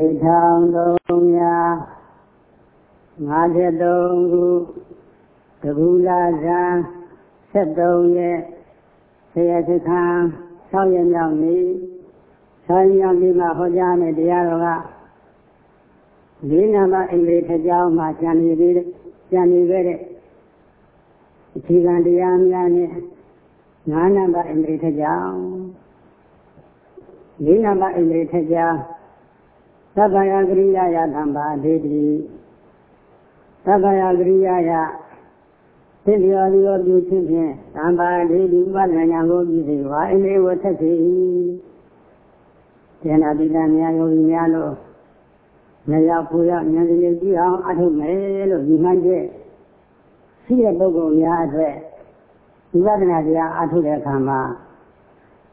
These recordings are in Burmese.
အိထောင်353ခုတကူလာဇံ73ရက်ဆရာစခန်း6ရက်မြောက်နေ့ဆောင်းရောက်ဒီမှာဟောကြားမယ်တရားတော်ကလေးနာမအင်္ဂလိပ်ထကြောင်းမှာကျန်နေသေးတယ်ကျန်နေခဲ့တဲ့အခြေခံတရားများနဲ့ငါးနံပါတ်အင်္ဂလိပ်ထကြောင်းလေးနံပါတ်အင်္ဂလိပ်ထကြောင်း သဗ္ဗယကရိယာယသံပါဒေတိသဗ္ဗယကရိယာယသင်္လျောလျောပြုခြင်းဖြင့်သံပါဒေတိဝါဒနာကိုပြုစေဝါအင်းလေးဝထက်စေ၏ဉာဏတိတများယောဂီများလို့နေရောက်ပူရောက်ဉာဏ်စီကြည့်အောင်အထုမယ်လို့ဒီမှန်ချက်ရှိတဲ့ပုဂ္ဂိုလ်များအတွက်ဝိပဿနာတရားအထုတဲ့အခါမှာ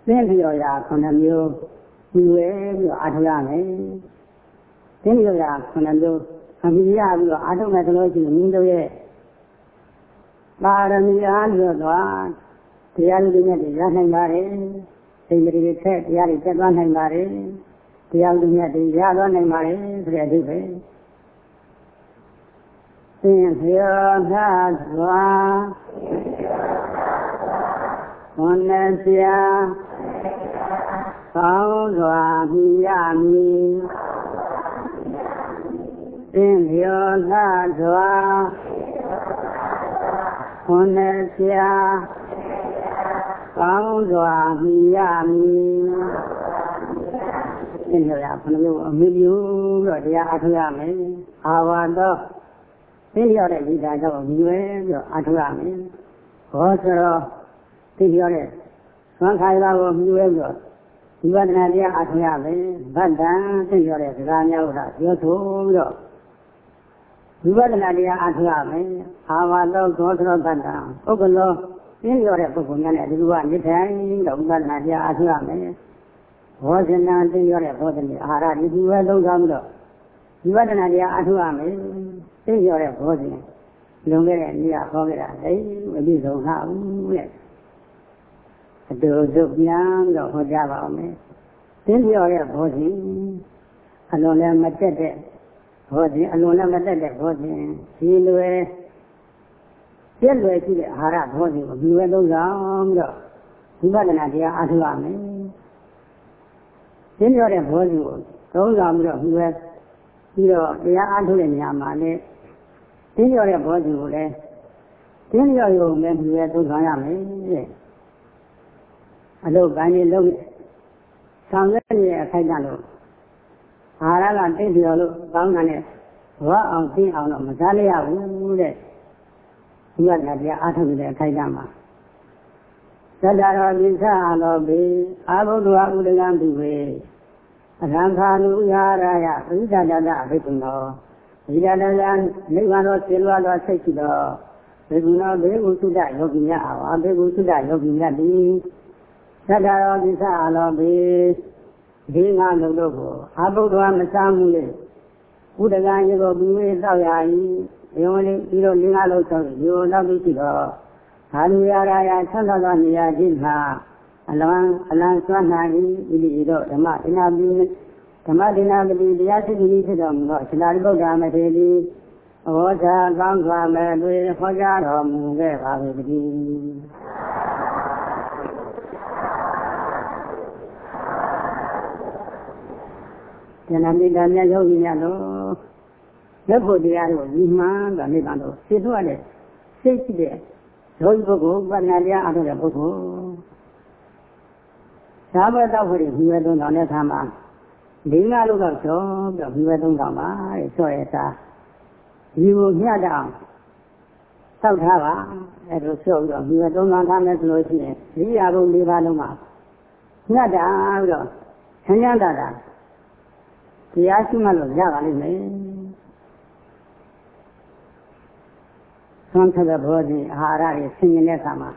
သင်္လျော်ရာခုနှစ်မျိုးဒီဝဲပြီးတော့အထုရမယ် သင်္လျော်ရာခုနှစ်မျိုးအမိရပြီးတော့အထုမယ်ဆိုလို့ရှိရင်မြင်းတို့ရဲ့ပါရမီအားလျော်သွားတရားလူတွေနဲ့ရနိုင်ပါတယ်စိတ်တွေထက်တရားတွေတက်သွားနိုင်ပါတယ်တရားလူမြတ်တွေရသွားနိုင်ပါတယ်ဆိုတဲ့အဓိပ္ပာယ်သင်္ခေယသာစွာဝန္နစရာကောင်းစွာမြည်ရမည် သင်္ခေယသာစွာဝန္နစရာကောင်းစွာမြည်ရမည်သင်္ခေယခဏမျိုးအမိပြုတော့တရားအထောက်ရမယ်အာဝါတော့သိလျော်တဲ့ဒီသာတော့မြွယ်ပြီးတော့အထုရမယ်။ဘောဆိုတော့သိလျော်တဲ့သံခါရကိုမြွယ်ပြီးတော့ဒီဝဒနာတရားအထုရမယ်။ဗတ္တံသိလျော်တဲ့စကားများကပြောဆိုပြီးတော့ ဒီဝဒနာတရားအထုရမယ်။အာဝါသောသောသောဗတ္တံပုဂ္ဂလောသိလျော်တဲ့ပုဂ္ဂိုလ်များနဲ့ဒီလိုကနေထိုင်တော့ဝဒနာတရားအထုရမယ်။ဘောဇနာသိလျော်တဲ့ဘောဇနာအာဟာရဒီဒီဝဲလုံးဆောင်ပြီးတော့ဒီဝဒနာတရားအထုရမယ်။သိရတဲ့ဘောဇင်လွန်ခဲ့တဲ့နေ့ကဟောခဲ့တာလေမပြည့်စုံလှဘူးတဲ့အတူတူပြန်တော့ဟောကြားပါအောင်မယ်သိရတဲ့ဘောဇင်အလွန်လည်းမတက်တဲ့ ဘောဇင်အလွန်လည်းမတက်တဲ့ဘောဇင်ဒီလွယ်ပြက်လွယ်ရှိတဲ့အာဟာရဘောဇင်ကိုဒီဝဲသုံးဆောင်ပြီးတော့ဝိပဿနာတရားအားထုတ်ရမယ်သိရတဲ့ဘောဇင်ကိုသုံးဆောင်ပြီးတော့ဒီဝဲပြီးတော့တရားအားထုတ်တဲ့နေရာမှာလည်းတင်းရော်တဲ့ဘောဇင်ကိုလည်းတင်းရော်ရုံနဲ့ဒီရဲ့သုံးဆောင်ရမယ်တဲ့အလုတ်ပိုင်းလေးလုံးဆောင်ရွက်နေတဲ့အခိုက်အတန့်လို့ အာရကတိတ်ပြော်လို့ကောင်းတာနဲ့ဘဝအောင်သိအောင်တော့မစားလိုက်ရဘူးတဲ့ဒီကတရားအားထုတ်တဲ့အခိုက်အတန့်မှာသတ္တရောပိသလောပိအာဘုဒ္ဓဝဥဒကံပိဝေအရံခာနုယာရယပရိသတတအဘိက္ခုနောဒီရတလနိဗ္ဗာန်တော်ဆေလွားတော်စိတ်ရှိတော်ဘေကုဏဘေကုသုဒယောဂီများအာဝဘေကုသုဒယောဂီများသည်သတ္တရောကိစ္စအလောဘေ ဒီငါလုံးတို့ကိုအဘုဒ္ဓဝမစားမှုလေဘုဒ္ဓကံရေကိုပြီးဝေးသောက်ရ၏ဒီဝင်လေးပြီးတော့လင်းကားလို့ဆိုဒီလိုတော့ပြီးရှိတော့ဟာလူရရာယဆန္ဒသောနေရာဒီမှာအလံအလံစွမ်းနိုင်ဤဒီတော့ဓမ္မဒနာပြုဓမ္မဒနာပတိတရားစိတ္တိဖြစ်တော်မူသောရှင်သာရိပုတ္တမထေရီဘောဓာကောင်းစွာမဲ့တွေဟောကြားတော်မူခဲ့ပါ၏တည်း ဉာဏ်မိတာများယောဂီများတို့လက်ဖို့တရားတို့ဒီမှန်တာနိဗ္ဗာန်တို့သိထွက်တဲ့စိတ်ရှိတဲ့ယောဂီပုဂ္ဂိုလ်ပညာတရားအားထုတ်တဲ့ပုဂ္ဂိုလ်သာဘတောက်ဖို့ဒီဝေသုံးတော်တဲ့အခါမှာလေးငါလို့တော့ကျော်ပြီးတော့ဒီဘက်သုံးတောင်ပါတဲ့ဆော့ရတာဒီကိုမျှတအောင်ဆောက်ထားပါအဲဒါဆော့ပြီးတော့ဒီဘက်သုံးတောင်ထားမယ်ဆိုလို့ရှိရင်ဒီရာဘုံ၄ပါးလုံးမှာမျှတပြီးတော့ဆန်းရတာ တာတရားရှိမှလို့ရပါလိမ့်မယ်သွန်ထတဲ့ဘောဓိအာဟာရတွေဆင်ញတဲ့အခါမှာ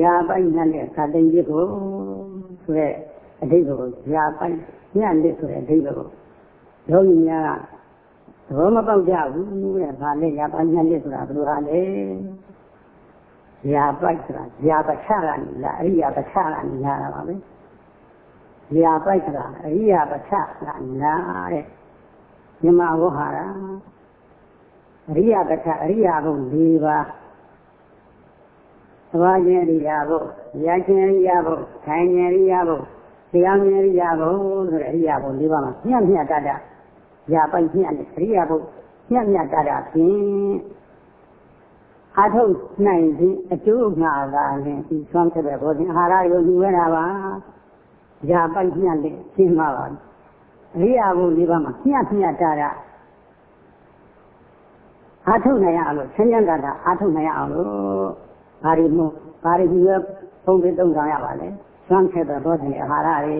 ရာပိုက်နဲ့ခါတိန်ကြီးကိုဆိုတဲ့အတိတ်ကိုရာပိုက်ညံ့လက်ဆိုတဲ့အဓိပ္ပာယ်ကိုယောဂီများကသဘောမပေါက်ကြဘူးတဲ့။ဘာလဲရာပညံ့လက်ဆိုတာဘယ်လိုဟာလဲ။ရာပိုက်ဆိုတာရာပချကနေလာအရိယာပချကနေလာတာပါပဲ ရာပိုက်ဆိုတာအရိယာပဋ္ဌကနာတဲ့မြမဝဟာရအရိယာပဋ္ဌအရိယာဘုံ၄ပါးသဘာချင်းအရိယာဘုံရချင်းအရိယာဘုံထိုင်ခြင်းအရိယာဘုံတရားမြင်အရိယာဘုံဆိုတဲ့အရိယာဘုံ၄ပါးမှာမြတ်မြတ်တတရာပိုက်မြတ်နဲ့အရိယာဘုံမြတ်မြတ်တတဖြင့်အထုတ်နိုင်ခြင်းအကျိုးငါသာနဲ့ဒီဆွမ်းတဲ့ဘောဓင်အာဟာရကိုယူရတာပါ ရာပိုက်မြတ်နဲ့ရှင်းမှာပါအရိယာဘုံ၄ပါးမှာမြတ်မြတ်တတအာထုတ်နိုင်ရအောင်လို့ဆင်းရဲတာတာအာထုတ်နိုင်ရအောင်လို့ဘာတွေမို့ဘာတွေပြီးရပုံပြီးသုံးဆောင်ရပါလဲစွမ်းခဲ့တဲ့ဘောဓင်အာဟာရတွေ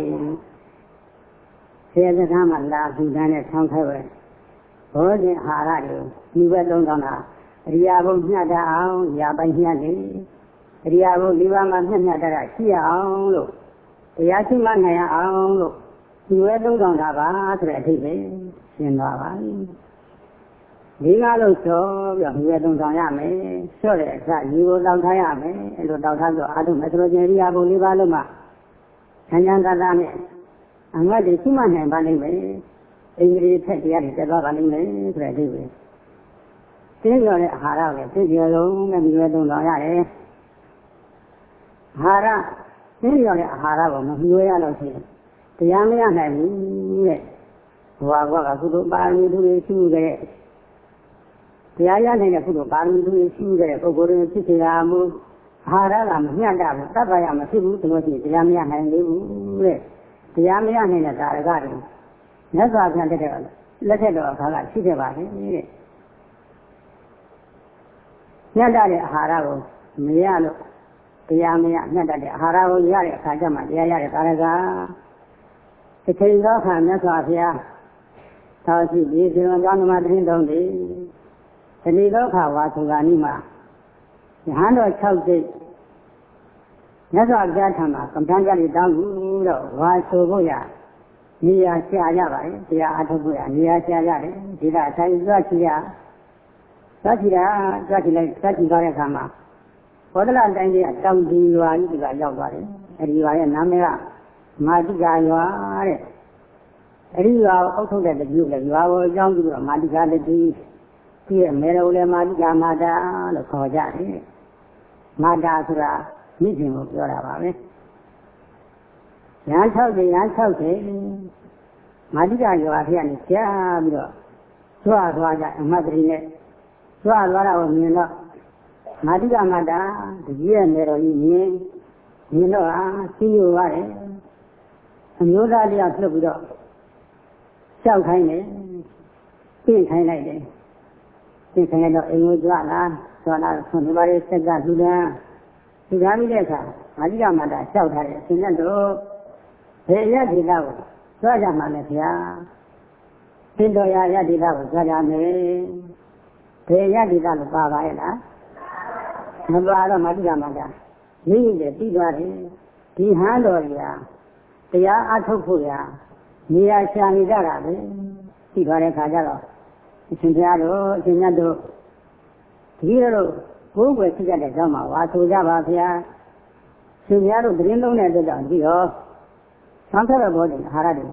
ဆရာစကားမှာလာဘူးတန်းနဲ့ဆောင်းခဲ့ပဲဘောဓင်အာဟာရတွေဒီဘက်သုံးဆောင်တာအရိယာဘုံညှတ်တအောင်ရာပိုင်ညှတ်လေအရိယာဘုံဒီပါမှာညှတ်ညှတ်တာရှိအောင်လို့ တရားရှိမှနိုင်အောင်လို့ဒီဘက်သုံးဆောင်တာပါဆိုတဲ့အထိပဲရှင်းသွားပါပြီဒီကားလို့ဆိုပြီးတော့ဒီဘက်သုံးဆောင်ရမယ်ဆော့တဲ့အစရေကိုတောက်ထားရမယ်အဲ့လိုတောက်ထားပြီးတော့အာထုမက်ထရိုဂျင်အရိယာဘုံဒီပါလုံးမှာဆန်းချမ်းသာသာနဲ့အငတ်တွေရှိမှနိုင်ပါလိမ့်မယ်အင်္ဂလိပ်ထက်တရားတွေတက်သွားပါလိမ့်မယ်ဆိုတဲ့အထိပဲတင်းကျော်တဲ့အာဟာရကိုသိကြလုံးနဲ့မြွေသုံးဆောင်ရတယ်အာဟာရ တင်းကျော်တဲ့အာဟာရကိုမမြွေရလို့ရှိရင်တရားမရနိုင်ဘူးတဲ့ဘဝကကုသိုလ်ပါရမီသူတွေရှိခဲ့တဲ့တရားရနိုင်တဲ့ကုသိုလ်ပါရမီသူတွေရှိခဲ့တဲ့ပုဂ္ဂိုလ်တွေဖြစ်စေတာမူအာဟာရကမမျှတဘူးတတ်ပါရမဖြစ်ဘူးဆိုလို့ရှိရင်တရားမရနိုင်ဘူးတဲ့တရားမရနိုင်တဲ့ကာရကတွေမြတ်စွာဘုရားတက်တဲ့လက်ထက်တော်အခါကရှိခဲ့ပါလေတဲ့ညတ်တဲ့အာဟာရကိုမရလို့ တရားမရညတ်တဲ့အာဟာရကိုရတဲ့အခါကျမှတရားရတဲ့ကာရကတစ်ချိန်သောအခါမြတ်စွာဘုရားသာရှိဒီဇေဝံကြောင့်ဓမ္မတရင်တုံးသည်ဒီနေ့သောအခါဝါသုဂာနိမှာယဟန်တော်6စိတ်မြတ်စွာဘုရားထံမှာကမ္ဘာကြလိတောင်းဘူးတော့ဝါဆိုဖို့ရနေရာရှာရပါတယ်တရားအထုတ်ဖို့ရနေရာရှာရတယ်ဒီကအတိုင်းသွားချီရသွားချီတာသွားချီလိုက်သွားချီသွားတဲ့အခါမှာ ဘောဓလတိုင်းကြီးကတောင်ဒီရွာကြီးကရောက်သွားတယ်အဲဒီရွာရဲ့နာမည်ကမာတိကာရွာတဲ့အဲဒီရွာအုပ်ထုတ်တဲ့တပြုလည်းရွာကိုအကြောင်းပြုတော့မာတိကာတတိပြည့်မေရုလည်းမာတိကာမာတာလို့ခေါ်ကြတယ်မာတာဆိုတာမိခင်ကိုပြောတာပါပဲရန်60ရန်60မာတိကရွာဖြစ်နေကြားပြီးတော့ကြွားသွားကြအမတ်တရီနဲ့ကြွားသွားတာကိုမြင်တော့ မာတိကမတာတကြီးရဲ့နေတော်ကြီးမြင်မြင်တော့အာစီးရပါတယ်အမျိုးသားတရားပြုတ်ပြီးတော့လျှောက်ခိုင်းတယ်ပြင်ခိုင်းလိုက်တယ်ပြင်ခိုင်းတော့အိမ်ကိုကြွလာကြွလာဆွန်ဒီပါလေးစက်ကလူတန်းလူတန်းပြီးတဲ့အခါမာတိကမတာလျှောက်ထားတယ်အရှင်မြတ်တို့ဘယ်ရဒေတာကိုကြွကြမှာလဲဗျာသင်တော်ရရဒေတာကိုကြွကြမယ်ဘယ်ရဒေတာလို့ပါပါရဲ့လား မပါတော့မာတိကမတာရင်းရည်ပြီးသွားတယ်ဒီဟန်းတော်ကြီးတရားအထုတ်ဖို့ရနေရာရှာနေကြတာပဲပြီးသွားတဲ့ခါကျတော့အရှင်ဘုရားတို့အရှင်မြတ်တို့ဒီလိုကိုယ်ွယ်ဖြစ်တဲ့ကြောင့်မှာဝါဆိုကြပါဗျာရှင်ဘုရားတို့သတင်းလုံးတဲ့အတွက်ကြောင့်ပြီးတော့သံဃာတော်ဘောဓိအာဟာရတွေ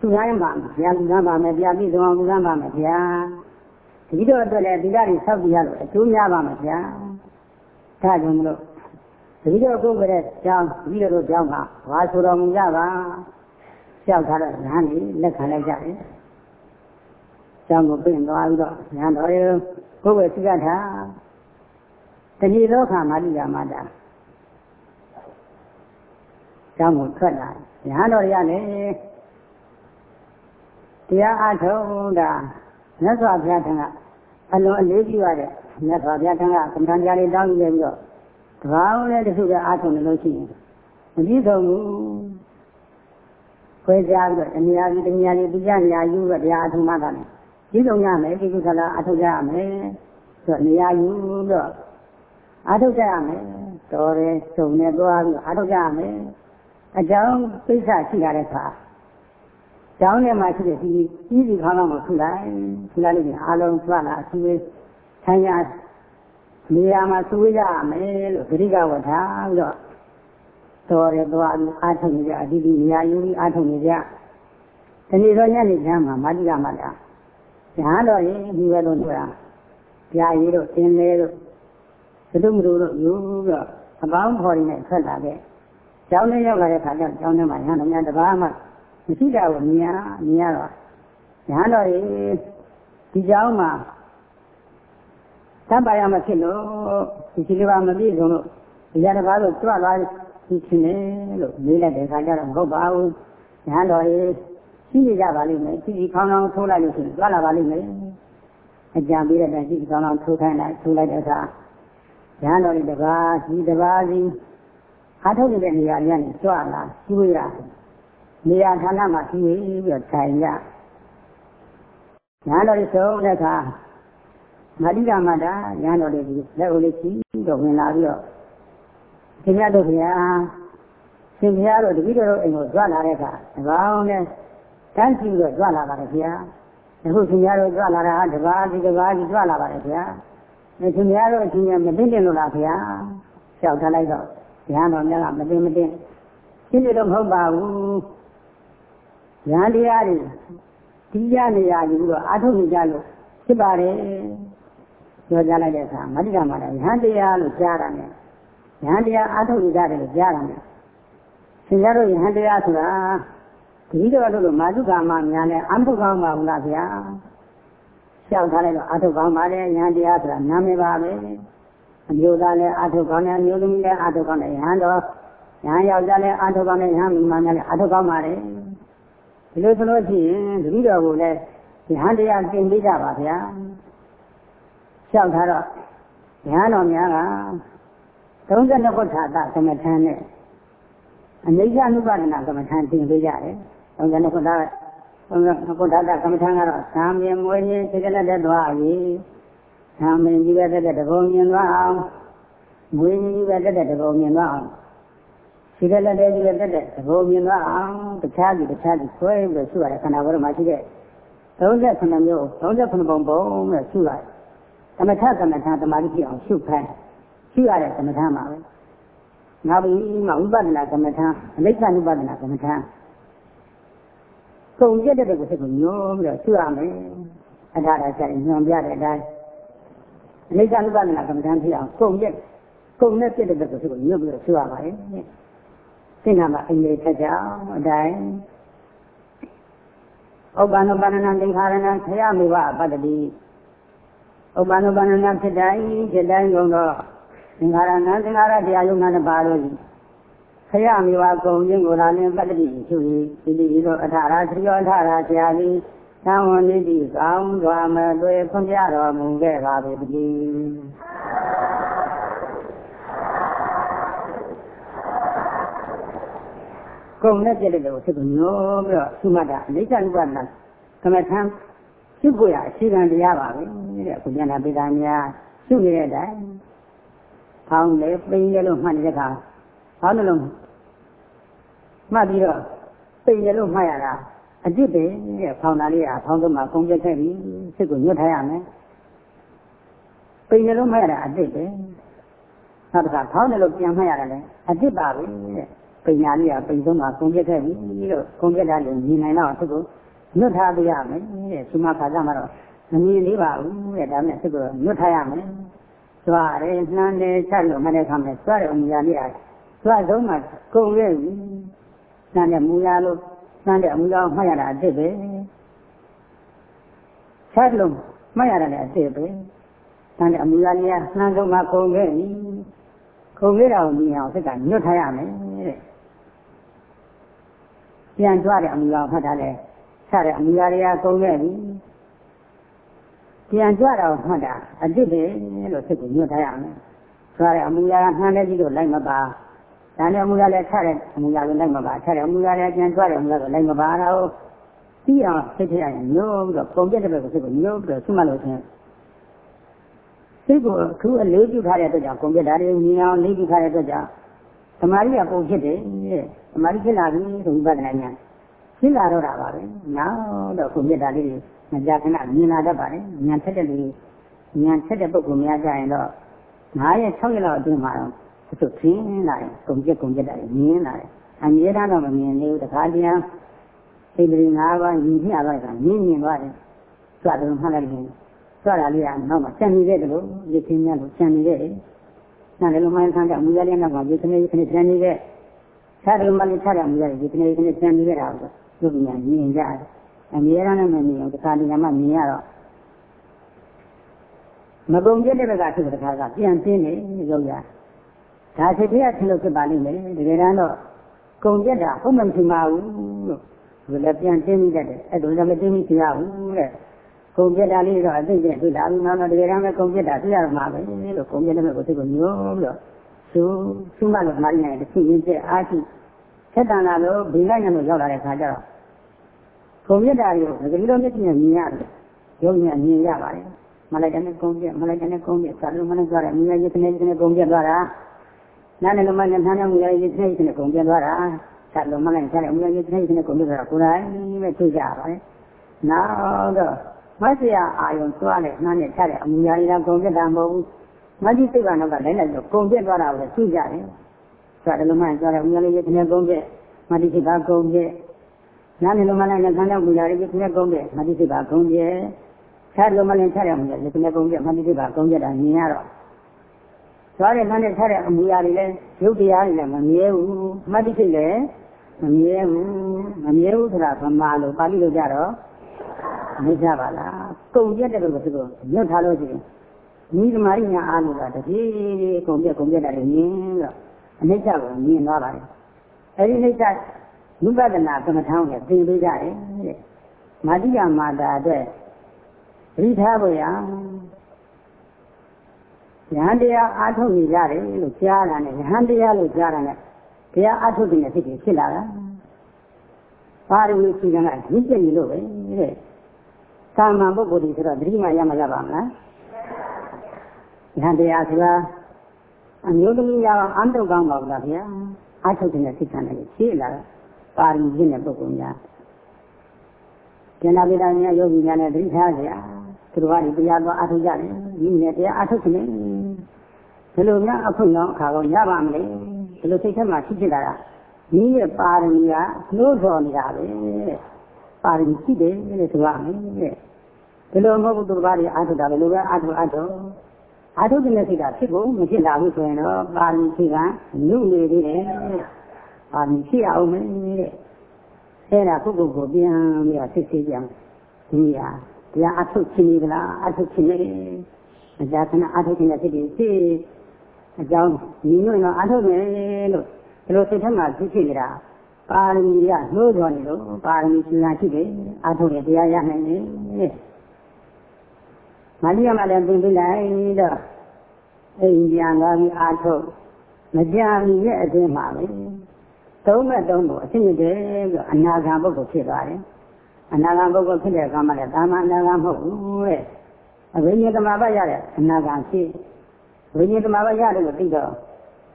သူတိုင်းပါမယ်ဘုရားလူသားပါမယ်ဘုရားပြည်တော်လူသားပါမယ်ဘုရားဒီတော့အတွက်လည်းဒီဓာတ်တွေဆောက်ပြရလို့အကျိုးများပါမယ်ဗျာ ဒါကြောင့်မလို့ဒီတော့ကိုယ်ကလေးကြောင်းဒီလိုကြောင်းကဝါဆိုတော်မူကြပါကြောက်ထားတော့ညာနေလက်ခံလိုက်ကြတယ်ကြောင်းကိုပြင်သွားပြီးတော့ညာတော်ရေကိုယ်ပဲသိကထားတဏှိလောကမာတိကမာတာကျောင်းကိုထွက်လာညာတော်ရလည်းတရားအထုံးတာမြတ်စွာဘုရားထံကအလွန်အလေးပြုရတဲ့ မြတ်စွာဘုရားထံကကမ္ဘာတရားတွေတောင်းပြီးတော့တဘာဝနဲ့တခုကအားထုတ်နေလို့ရှိရင်မကြည့်ဆုံးဘူးခွဲခြားပြီးတော့တဏှာကြီးတဏှာကြီးတရားညာယူပြီးတရားအထုံးမှတာနဲ့ကြည့်ဆုံးရမယ်ဒီကုသလာအထုတ်ကြရမယ်ဆိုတော့နေရာယူတော့အထုတ်ကြရမယ်တော်တယ်စုံနေသွားပြီးအထုတ်ကြရမယ်အကြောင်းပိဿရှိလာတဲ့အခါကျောင်းထဲမှာရှိတဲ့ဒီကြီးစီခေါင်းလောက်ကိုထူလိုက်ထူလိုက်လို့အားလုံးသွားလာအစည်းအဝေး ဆန်းရနေရာမှာစုဝေးကြရမယ်လို့ဂရိကဝတ်ထားပြီးတော့တော်တယ်သွားပြီးအားထုတ်နေကြအတိအနေရာယူပြီးအားထုတ်နေကြဒီနေ့တော့ညနေချမ်းမှာမာတိကမတာညာတော်ရင်ဒီဘက်လုံးဆိုတာပြာရည်တို့တင်လေတို့သတုမတို့တို့ယူပြီးတော့အပေါင်းဖော်ရင်းနဲ့ဆက်လာတဲ့ကျောင်းထဲရောက်လာတဲ့ခါကျကျောင်းထဲမှာညာတော်များတပါးမှမရှိတာကိုမြင်ရမြင်ရတော့ညာတော်ရင်ဒီကျောင်းမှာ သဗ္ဗယမဖြစ်လို့ဒီစီလေးပါမပြည့်စုံလို့အရာတစ်ပါးလို့ကြွလာဒီချင်းလေလို့လေးလိုက်တဲ့ခါကျတော့မဟုတ်ပါဘူးညာတော်ရင်ရှိနေကြပါလိမ့်မယ်စီစီခေါင်းအောင်ထိုးလိုက်လို့ရှိရင်ကြွလာပါလိမ့်မယ်အကြံပေးတဲ့တိုင်စီစီခေါင်းအောင်ထိုးခိုင်းလိုက်ထိုးလိုက်တဲ့အခါညာတော်ရင်တပါးဒီတပါးစီအားထုတ်နေတဲ့နေရာတွေကနေကြွလာရှိရနေရာဌာနမှာရှိပြီးတော့ထိုင်ကြညာတော်ရင်ဆုံးတဲ့အခါ မာတိကမတာညာတော်တွေလက်ဦးလေးချီတော့ဝင်လာပြီးတော့ခင်ဗျားတို့ခင်ဗျာရှင်ဘုရားတို့တပည့်တော်အိမ်ကိုကြွလာတဲ့အခါတကောင်းနဲ့တန်းစီတော့ကြွလာပါတယ်ခင်ဗျာအခုခင်ဗျားတို့ကြွလာတာတပါးဒီတပါးဒီကြွလာပါတယ်ခင်ဗျာအဲခင်ဗျားတို့အချင်းချင်းမသိတင်လို့လားခင်ဗျာလျှောက်ထားလိုက်တော့ဉာဏ်တော်များကမသိမသိရှင်းတယ်တော့မဟုတ်ပါဘူးဉာဏ်တရားတွေဒီကြနေရယူပြီးတော့အာထုတ်နေကြလို့ဖြစ်ပါတယ် ပြောကြလိုက်တဲ့အခါမတ္တိကမှာလည်းဉာဏ်တရားလို့ကြားတာနဲ့ယဟန်တရားအားထုတ်နေကြတယ်လို့ကြားတာနဲ့သင်္ကြတို့ယဟန်တရားဆိုတာဒီတော်တို့လိုမာတုကာမများနဲ့အမှုကောင်းပါဘူးလားဗျာလျှောက်ထားလိုက်တော့အားထုတ်ကောင်းပါလေယဟန်တရားဆိုတာနာမည်ပါပဲအမျိုးသားလည်းအားထုတ်ကောင်းတယ်အမျိုးသမီးလည်းအားထုတ်ကောင်းတယ်ယဟန်တော်ယဟန်ယောက်ျားလည်းအားထုတ်ကောင်းတယ်ယဟန်မိန်းမများလည်းအားထုတ်ကောင်းပါလေဒီလိုဆိုလို့ရှိရင်တတိတော်ကိုလည်းယဟန်တရားသင်ပေးကြပါဗျာ လျှောက်ထားတော့ယဟန်တော်များက32ခုထာတကမ္မထမ်းနဲ့အနိစ္စ ानु ပါဒနာကမ္မထမ်းသင်ပေးကြတယ်32ခုထာ32ခုထာတကမ္မထမ်းကတော့သံမြင်မွေးခြင်းစိတ်ကလက်တဲ့သွားပြီသံမြင်ကြီးပဲတဲ့တဘုံမြင်သွားအောင်မွေးကြီးပဲတဲ့တဘုံမြင်သွားအောင်စိတ်ကလက်တဲ့ကြီးပဲတဲ့တဘုံမြင်သွားအောင်တခြားစီတခြားစီဆွဲပြီးတော့ရှုရတယ်ခန္ဓာဘဝမှာရှိတဲ့39မျိုး39ပုံပုံနဲ့ရှုရတယ် ကမ္မထကမ္မထသမာဓိဖြစ်အောင်ရှုခိုင်းရှိရတဲ့ကမ္မထာမှာပဲငါပြီးမှဝိပဿနာကမ္မထာအနိစ္စဥပဒနာကမ္မထာကုန်ပြတဲ့ကိုစိတ်ကိုညှိုးပြီးတော့ရှိရမယ်အထာရဆိုင်ညွန်ပြတဲ့အတိုင်းအနိစ္စဥပဒနာကမ္မထာဖြစ်အောင်ကုန်ပြကုန်နဲ့ပြတဲ့ကိုစိတ်ကိုညှိုးပြီးတော့ရှိရပါတယ်စိတ်နာမှာအင်းလေးထက်ကြအောင်အတိုင်းဥပ္ပန္နပါဏနာသင်္ခါရဏခရမေဝပတ္တိ ဥပ္ပန္နပါဏနာဖြစ်တိုင်းဖြစ်တိုင်းကုန်တော့သင်္ခါရနာသင်္ခါရတရားယုံနာနဲ့ပါလို့ခရမေဝကုံခြင်းကိုလာလင်ပတ္တိသူဤဒီဒီလိုအထာရသရိယောအထာရဆရာသည်သံဝနိတိကောင်းစွာမသွေဖွင့်ပြတော်မူခဲ့ပါပေတည်းကုံနဲ့ပြည့်တဲ့ကိုစိတ်ကိုညှိုးပြီးတော့သုမတာအိဋ္ဌဥပဒနာကမ္မထံ ရှုဖို့ရအခြေခံတရားပါပဲတဲ့အခုဉာဏ်ပိဒါများရှုနေတဲ့အတိုင်းဖောင်းလေပိန်လေလို့မှတ်နေတဲ့အခါဖောင်းတယ်လို့မှတ်ပြီးတော့ပိန်လေလို့မှတ်ရတာအจิตပဲတဲ့ဖောင်းတာလေးကဖောင်းတော့မှကုန်ပြတ်ခဲ့ပြီစိတ်ကိုညှို့ထားရမယ်ပိန်လေလို့မှတ်ရတာအจิตပဲနောက်တစ်ခါဖောင်းတယ်လို့ပြန်မှတ်ရတယ်လေအจิตပါပဲတဲ့ပိညာလေးကပိန်ဆုံးမှကုန်ပြတ်ခဲ့ပြီလို့ကုန်ပြတ်တာလည်းမြင်နိုင်တော့စိတ် ကိုညှို့ထားပေးရမယ်တဲ့သုမခါကြမှာတော့မမြင်သေးပါဘူးတဲ့ဒါနဲ့စိတ်ကိုညှို့ထားရမယ်သွားတယ်နှမ်းတယ်ချက်လို့မတဲ့ခါမှာသွားတယ်အမူအရာလေးအားသွားဆုံးမှကုန်ရဲ့ပြီနှမ်းတဲ့မူရလို့နှမ်းတဲ့အမူအရာမှတ်ရတာအစ်စ်ပဲချက်လို့မှတ်ရတာလည်းအစ်စ်ပဲနှမ်းတဲ့အမူအရာလေးကနှမ်းဆုံးမှကုန်ခဲ့ပြီကုန်ခဲ့တာကိုမြင်အောင်စိတ်ကညွတ်ထားရမယ်တဲ့ပြန်ကြွတဲ့အမူအရာမှတ်ထားတယ်ချ က်တဲ့အမူအရာတွေကကုန်ခဲ့ပြီပြန်ကြွတာကိုမှတ်တာအစ်စ်ပဲလို့စိတ်ကိုညွှတ်ထားရမယ်။ဆိုရတဲ့အမူအရာကနှမ်းတဲ့ကြီးတို့လိုက်မပါ။ဒါနဲ့အမူအရာလည်းထတဲ့အမူအရာကိုလိုက်မပါ။ထတဲ့အမူအရာလည်းပြန်ကြွတဲ့အမူအရာကိုလိုက်မပါတာကိုသိအောင်စိတ်ထဲရညှိုးပြီးတော့ပုံပြတဲ့ဘက်ကိုစိတ်ကိုညှိုးပြီးတော့ဆွမှလို့ချင်းစိတ်ကိုအခုအလေးပြုထားတဲ့အတွက်ကြောင့်ပုံပြတာတွေမြင်အောင်လေးပြုထားတဲ့အတွက်ကြောင့်သမာဓိကပုံဖြစ်တယ်တဲ့။သမာဓိဖြစ်လာပြီဆိုပြီးပတ်တယ်ညာ။ ဖြစ်လာတော့တာပါပဲ။နောက်တော့ပုံပြတာလေးတွေမကြခဏမြင်လာတတ်ပါတယ်ဉာဏ်ထက်တဲ့လူဉာဏ်ထက်တဲ့ပုဂ္ဂိုလ်များကြရင်တော့9ရက်6ရက်လောက်အတွင်းမှာတော့သူခင်းလာတယ်ကုန်ပြက်ကုန်ပြက်တာမြင်လာတယ်အမြဲတမ်းတော့မမြင်သေးဘူးတခါတည်းစိတ်ပရိ၅ပါးညီမျှသွားတာမြင်မြင်သွားတယ်စွတ်တယ်မှတ်လိုက်တယ်စွတ်တာလေးကနောက်မှာစံနေတဲ့လို့ရခင်းများလို့စံနေတဲ့နားလည်းမှန်းဆန်းတဲ့မူရလေးနောက်ကဒီခဏခဏစံနေတဲ့ခြားတယ်မှလည်းခြားတယ်မူရဒီခဏခဏစံနေတဲ့တာကို သူကမြင်ကြတယ်အမြဲတမ်းလည်းမမြင်ဘူးတခါတည်းမှမြင်ရတော့မပုံပြတဲ့ဘက်ကသူ့တခါကပြန်ပြင်းနေရုပ်ရဒါစိတ်ထဲကထလို့ဖြစ်ပါလိမ့်မယ်တကယ်တမ်းတော့ကုံပြက်တာဟုတ်မှမထင်ပါဘူးလို့ဒီလည်းပြန်တင်းမိတတ်တယ်အဲ့ဒါလည်းမတင်းမိကြရဘူးတဲ့ကုံပြက်တာလေးတော့အသိကျတွေ့လာပြီနောက်တော့တကယ်တမ်းပဲကုံပြက်တာသိရမှာပဲလို့ကုံပြက်တဲ့ဘက်ကိုသိကိုညိုးပြီးတော့သူသူ့မလို့မာရီနဲ့တစ်ခုရင်းကျအားရှိ ဆက်တန်လာလို့ဘိလိုက်နဲ့လို့ရောက်လာတဲ့ခါကျတော့ကုံပြက်တာကိုတကယ်လို့မျက်စိနဲ့မြင်ရတယ်ရုပ်နဲ့မြင်ရပါတယ်မလိုက်တဲ့ကုံပြက်မလိုက်တဲ့ကုံပြက်သာလို့မနဲ့ကြရတယ်မြင်ရရတဲ့နဲ့ကုံပြက်သွားတာနားနဲ့လုံးမနဲ့နှမ်းနှမ်းမြင်ရရတဲ့နဲ့ကုံပြက်သွားတာဆက်လုံးမနဲ့ဆက်တယ်မြင်ရရတဲ့နဲ့ကုံပြက်သွားတာကိုယ်တိုင်ပဲသိကြပါတယ်နောက်တော့မဆရာအာယုံသွားတယ်နှမ်းနဲ့ထားတယ်အမူအရာတွေကကုံပြက်တာမဟုတ်ဘူးမကြီးစိတ်ကတော့လည်းလည်းကုံပြက်သွားတာကိုသိကြတယ် ဆက်တယ်လုံးမနဲ့ဆက်တယ်မြင်ရရတဲ့နဲ့ကုံပြက်မတိစိတ်ကကုံပြက်နားနဲ့လုံးမနဲ့ခန္ဓာမူအရာတွေနဲ့ကုံပြက်မတိစိတ်ကကုံပြက်ဆက်လုံးမနဲ့ထားတယ်မူအရာတွေနဲ့ကုံပြက်မတိစိတ်ကကုံပြက်တာမြင်ရတော့သွားတဲ့နားနဲ့ထားတဲ့အမူအရာတွေလည်းရုပ်တရားတွေလည်းမမြဲဘူးအမှတ်တိစိတ်လည်းမမြဲဘူးမမြဲဘူးဆိုတာဗမာလိုပါဠိလိုကြတော့မကြပါလားကုံပြတ်တဲ့လိုဆိုတော့ညွတ်ထားလို့ရှိရင်မိသမားညာအားလို့ကတပြေးပြေးကုံပြတ်ကုံပြတ်တာလည်းမြင်တော့ အနိစ္စကိုမြင်သွားပါတယ်အဲဒီအနိစ္စနုပဒနာကမ္မထောင်းနဲ့သင်ပေးကြတယ်တဲ့မာတိယမာတာအတွက်ပရိထားဖို့ရယဟန်တရားအားထုတ်နေကြတယ်လို့ကြားတာနဲ့ယဟန်တရားလို့ကြားတာနဲ့တရားအားထုတ်နေတဲ့စိတ်တွေဖြစ်လာတာပါရမီစီကံကရင့်ကျက်နေလို့ပဲတဲ့သာမန်ပုဂ္ဂိုလ်တွေဆိုတော့သတိမှရမရပါမလားယဟန်တရားဆိုတာ အမျိုးသမီးရအောင်အမ်းတော့ကောင်းပါဘူးလားဗျာအားထုတ်နေတဲ့စိတ်ကံတွေရှိလာတာပါရမီရင့်တဲ့ပုဂ္ဂိုလ်များကျန်တာပိတာများယောဂီများနဲ့သတိထားကြရသူတို့ကတရားသွားအားထုတ်ကြတယ်ဒီနဲ့တရားအားထုတ်နေဘယ်လိုများအခွင့်ကောင်းအခါကောင်းရပါမလဲဘယ်လိုစိတ်ထဲမှာဖြစ်ဖြစ်လာတာဒီရဲ့ပါရမီကနှိုးဆော်နေတာပဲပါရမီရှိတယ်လို့ဆိုရမယ်တဲ့ဒီလိုမဟုတ်ဘူးသူဘာတွေအားထုတ်တာပဲလို့ပဲအားထုတ်အားထုတ် အားထုတ်တဲ့စိတ်ကဖြစ်ဖို့မဖြစ်လာဘူးဆိုရင်တော့ပါရမီရှိကနုနေသေးတယ်ပါရမီရှိအောင်မယ်တဲ့အဲ့ဒါပုဂ္ဂိုလ်ကိုပြန်ပြီးတော့စစ်ဆေးကြအောင်ဒီဟာတရားအထုတ်ခြင်းနေကြလားအထုတ်ခြင်းနေအကြခဏအထုတ်ခြင်းနဲ့စိတ်တွေဖြစ်အကြောင်းညီညွတ်တော့အထုတ်မယ်လို့ဒီလိုစိတ်ထဲမှာဖြစ်ဖြစ်နေတာပါရမီကနှိုးတော်နေလို့ပါရမီရှင်လာရှိတယ်အထုတ်တယ်တရားရနိုင်တယ် မလီယမလည်းပြင်ပြလိုက်တော့အိမ်ပြန်သွားပြီးအထုတ်မကြမီရဲ့အတွင်းမှာပဲသုံးမဲ့သုံးကိုအရှင်းနေတယ်ပြီးအနာဂံပုဂ္ဂိုလ်ဖြစ်သွားတယ်အနာဂံပုဂ္ဂိုလ်ဖြစ်တဲ့အခါမှာလည်းတာမန်အနာဂံမဟုတ်ဘူးတဲ့အဝိညာဉ်တမဘရတဲ့အနာဂံဖြစ်ဝိညာဉ်တမဘရတယ်လို့သိတော့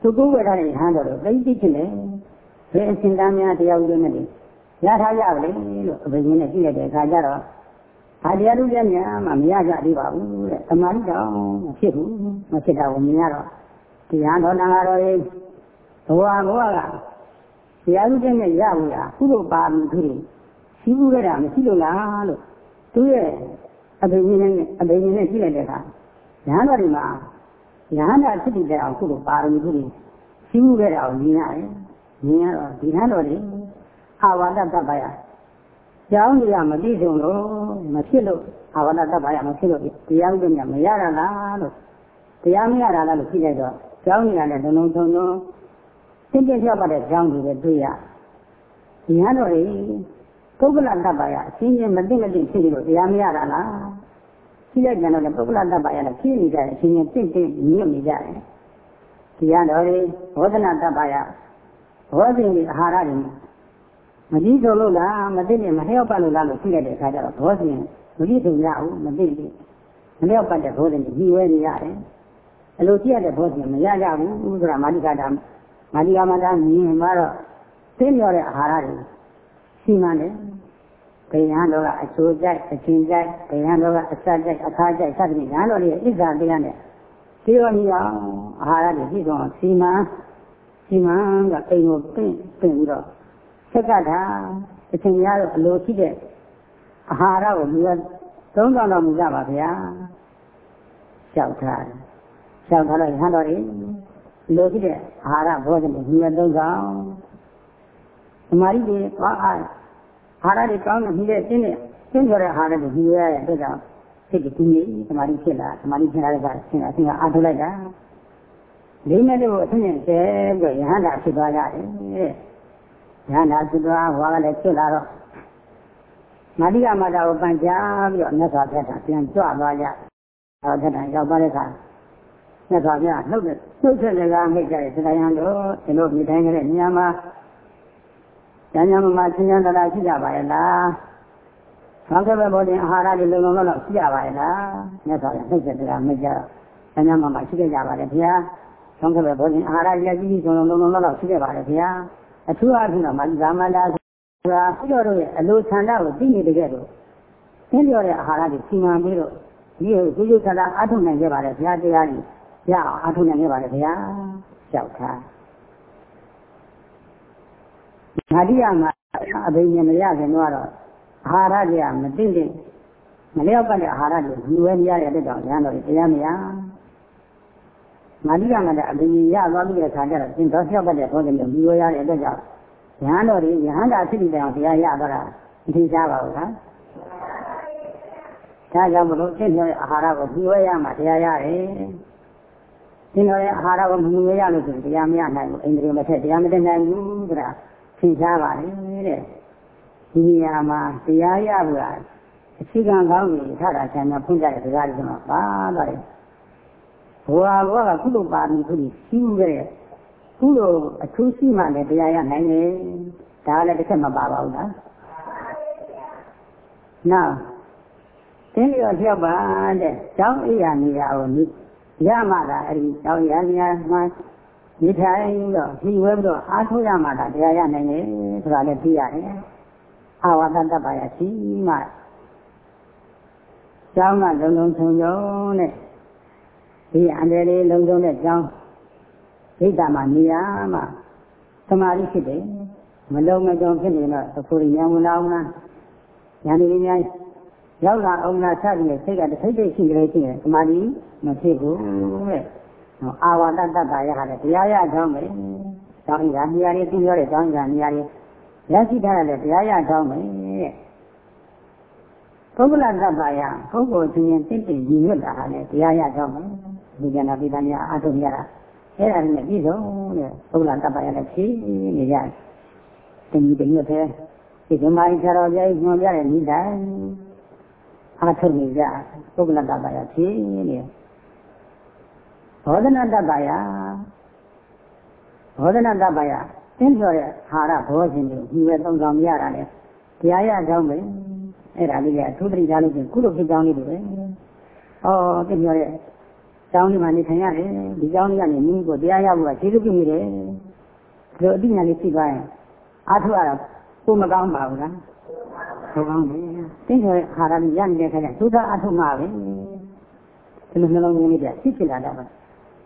သူကိုယ်ဝေထားတဲ့ဟန်တော်လို့သိသိချင်းလေဘယ်အရှင်သားများတရားဥဒနဲ့လေရထားကြပါလေလို့အဝိညာဉ်နဲ့ကြည့်လိုက်တဲ့အခါကျတော့ ဟာတရားဥဒနဲ့များမှမရကြသေးပါဘူးတဲ့တမာတိတော့မဖြစ်ဘူးမဖြစ်တာကိုမြင်ရတော့တရားတော်နာတော်ရေးဘဝဘဝကတရားဥဒနဲ့ရဘူးလားကုသိုလ်ပါမှုသူရှိဘူးခဲ့တာမရှိလို့လားလို့သူရဲ့အဘိညာဉ်နဲ့အဘိညာဉ်နဲ့ကြည့်လိုက်တဲ့အခါညာတော်ဒီမှာညာနာဖြစ်တဲ့အောင်ခုလိုပါရမီခုတွေရှိဘူးခဲ့တာကိုမြင်ရတယ်မြင်ရတော့ဒီဟန်တော်ဒီအာဝါဒတ္တပါယ ကျောင်းကြီးကမပြည့်စုံလို့မဖြစ်လို့အာဝါဒတ္တပါယမဖြစ်လို့တရားဥပဒေမရတာလားလို့တရားမရတာလားလို့ဖြစ်လိုက်တော့ကျောင်းကြီးကလည်းလုံလုံထုံထုံသင်ပြပြပါတဲ့ကျောင်းကြီးပဲတွေ့ရဒီဟန်တော်ဒီပုဂ္ဂလတ္တပါယအချင်းချင်းမသိမသိဖြစ်လို့တရားမရတာလားရှိလိုက်ကြတော့ပုဂ္ဂလတ္တပါယနဲ့ဖြစ်နေကြတယ်အချင်းချင်းတင့်တင့်ညွတ်နေကြတယ်တရားတော်တွေဘောဓနာတ္တပါယဘောဓင်ဒီအာဟာရတွေ မကြည့်ကြလို့လားမသိနေမလျော့ပတ်လို့လားလို့ရှိလိုက်တဲ့အခါကျတော့ဘောဓင်မကြည့်ကြရဘူးမသိဘူးမလျော့ပတ်တဲ့ဘောဓင်ကြီးဝဲနေရတယ်အလိုကြည့်ရတဲ့ဘောဓင်မရကြဘူးဆိုတာမာတိကတာမာတိကမတာမြင်မှတော့သိမြော်တဲ့အာဟာရတွေရှိမှတယ်ဘယံတော်ကအချိုးကြိုက်အချင်းကြိုက်ဘယံတော်ကအစကြိုက်အခါကြိုက်စသဖြင့်ညာတော်ရဲ့ဣဇာတရားနဲ့ဒီရောကြီးအောင်အာဟာရတွေပြည့်စုံအောင်စီမံစီမံကအိမ်ကိုပင့်ပင့်ပြီးတော့ ဆက်ကတာအချိန်ရတော့အလိုရှိတဲ့အာဟာရကိုမြတ်သုံးဆောင်တော်မူကြပါဗျာလျှောက်ထားတယ်လျှောက်ထားတော့ဟန်တော်တွေလိုရှိတဲ့အာဟာရဘောဇဉ်ကိုမြတ်သုံးဆောင်သမာဓိတွေပါအားအာဟာရတွေကောင်းတဲ့မြည်တဲ့တင်းတဲ့တင်းကြတဲ့အာဟာရတွေမြည်ရတဲ့အတွက်ကြောင့်စိတ်ကြီးနေသမာဓိဖြစ်လာသမာဓိဖြစ်လာတဲ့ကဆင်အဆင်ကအားထုတ်လိုက်တာလေးမဲ့လို့အဆင်ကျဲပြီးတော့ယဟန္တာဖြစ်သွားရတယ် တဲ့ယဟန္တာဖြစ်သွားဟောကလည်းဖြစ်လာတော့မာတိကမာတာကိုပန်ကြားပြီးတော့မြတ်စွာဘုရားပြန်ကြွသွားကြ။အဲဒါရောက်သွားတဲ့အခါမြတ်စွာဘုရားနှုတ်တဲ့နှုတ်တဲ့ကမိတ်ကြတဲ့တရားတို့ဒီလိုမိတိုင်းကလေးညမှာဉာဏ်ဉာဏ်မှာစဉ်းစားတာရှိကြပါရဲ့လား။သောကဘဘောတင်အာဟာရတွေလုံလုံလောက်ရှိကြပါရဲ့လား။မြတ်စွာဘုရားနှုတ်တဲ့ကမိတ်ကြဉာဏ်ဉာဏ်မှာရှိကြပါလေဘုရား။သောကဘဘောတင်အာဟာရကြီးကြီးဆုံးလုံလုံလောက်ရှိကြပါလေဘုရား။ အထူးအားဖြင့်တော့မာတိကာမန္တာဆိုတာဘုရားတို့ရဲ့အလိုဆန္ဒကိုသိနေတကယ်လို့သင်ပြောတဲ့အာဟာရတွေစီမံပြီးတော့ဒီကိုကျေးဇူးဆန္ဒအထုနိုင်ခဲ့ပါတယ်ဘုရားတရားကြီးရအောင်အထုနိုင်ခဲ့ပါတယ်ဘုရားလျှောက်ထားဓာတိယမှာအဘိညာမရခင်တော့အာဟာရတွေကမသိတဲ့မလျော့ပတ်တဲ့အာဟာရတွေလူဝဲမရတဲ့အတွက်ကြောင့်ရဟန်းတော်တွေတရားမရ မာတိကမှာလည်းအဘိညာရသွားပြီးတဲ့အခါကျတော့သင်တော်လျော့ပတ်တဲ့ဘောဓမျိုးလူဝဲရတဲ့အတွက်ကြောင့်ရဟန်းတော်တွေယဟန္တာဖြစ်ပြီးတဲ့အောင်တရားရသွားတာမသိကြပါဘူးလားဒါကြောင့်မလို့သိတဲ့အာဟာရကိုပြီးဝဲရမှတရားရတယ်သိတော်ရဲ့အာဟာရကိုမမြင်ရလို့ဆိုရင်တရားမရနိုင်ဘူးအိန္ဒြေမထက်တရားမတတ်နိုင်ဘူးဆိုတာသိကြပါလေတဲ့ဒီနေရာမှာတရားရဖို့ကအခြေခံကောင်းကြီးထတာဆံများဖွင့်ကြတဲ့တရားတွေမှာပါသွားတယ် ဘဝဘဝကကုသိုလ်ပါမီခုကြီးရှိမှုခဲ့တဲ့ခုလိုအထူးရှိမှလည်းတရားရနိုင်တယ်ဒါလည်းတစ်ချက်မပါပါဘူးလားနောက်တင်းလျော်လျှောက်ပါတဲ့ကျောင်းအိယာနေရာကိုရမှသာအဲ့ဒီကျောင်းရနေရာမှာဒီထိုင်တော့ဒီဝဲပြီးတော့အားထုတ်ရမှသာတရားရနိုင်တယ်ဆိုတာလည်းသိရတယ်အာဝတ္တတ္တပါယရှိမှကျောင်းကလုံလုံချုံချုံနဲ့ ဒီအန္တရာယ်လေးလုံချုံတဲ့ကျောင်းဒိဋ္ဌာမှာနေရမှာသမာဓိဖြစ်တယ်မလုံးမကြုံဖြစ်နေတော့သဖို့ဉာဏ်ဝင်လာအောင်လားဉာဏ်ဒီများရောက်လာအောင်လားစသည်နဲ့စိတ်ကတစ်စိတ်စိတ်ရှိကြလေရှိရင်သမာဓိမဖြစ်ဘူးတဲ့အာဝါဒတ္တပါရဟာလည်းတရားရအောင်ပဲတောင်းရနေရာလေးသိပြောတဲ့တောင်းရနေရာလေးရရှိထားတယ်တရားရအောင်ပဲတဲ့ပုဂ္ဂလတ္တပါရပုဂ္ဂိုလ်ချင်းချင်းတင့်တင့်ညီညွတ်တာဟာလည်းတရားရအောင်ပဲ ဒီကျန်တာပိဋကများအထုံရတာအဲ့ဒါနဲ့ပြည့်စုံတဲ့ပုဂ္ဂလတ္တပါရလည်းဖြည့်နေကြတယ်တင်ကြီးတင်ရတဲ့ဒီဓမ္မကြီးဆရာတော်ကြီးညွှန်ပြတဲ့နိဒာအားထုတ်နေကြပုဂ္ဂလတ္တပါရဖြည့်နေဘောဓနာတ္တပါယဘောဓနာတ္တပါယသင်ပြောတဲ့ဟာရဘောဇင်တွေဒီပဲသုံးဆောင်ရတာလေတရားရကြောင်းပဲအဲ့ဒါလေးကအထူးတတိထားလို့ရှိရင်ကုသိုလ်ဖြစ်ကြောင်းလေးတွေပဲဩသင်ပြောတဲ့ ကျောင်းလေးမှာနေထိုင်ရတယ်ဒီကျောင်းလေးကနေမိမိကိုတရားရဖို့ကကျေးဇူးပြုမိတယ်ဒီလိုအတိညာလေးရှိသွားရင်အားထုတ်ရတာကိုမကောင်းပါဘူးလားဟုတ်ကောင်းတယ်သင်ပြောတဲ့ဟာရလေးရနေတဲ့ခါကျသုဒ္ဓအားထုတ်မှာပဲဒီလိုနှလုံးသွင်းလေးပြဖြစ်ဖြစ်လာတာပါ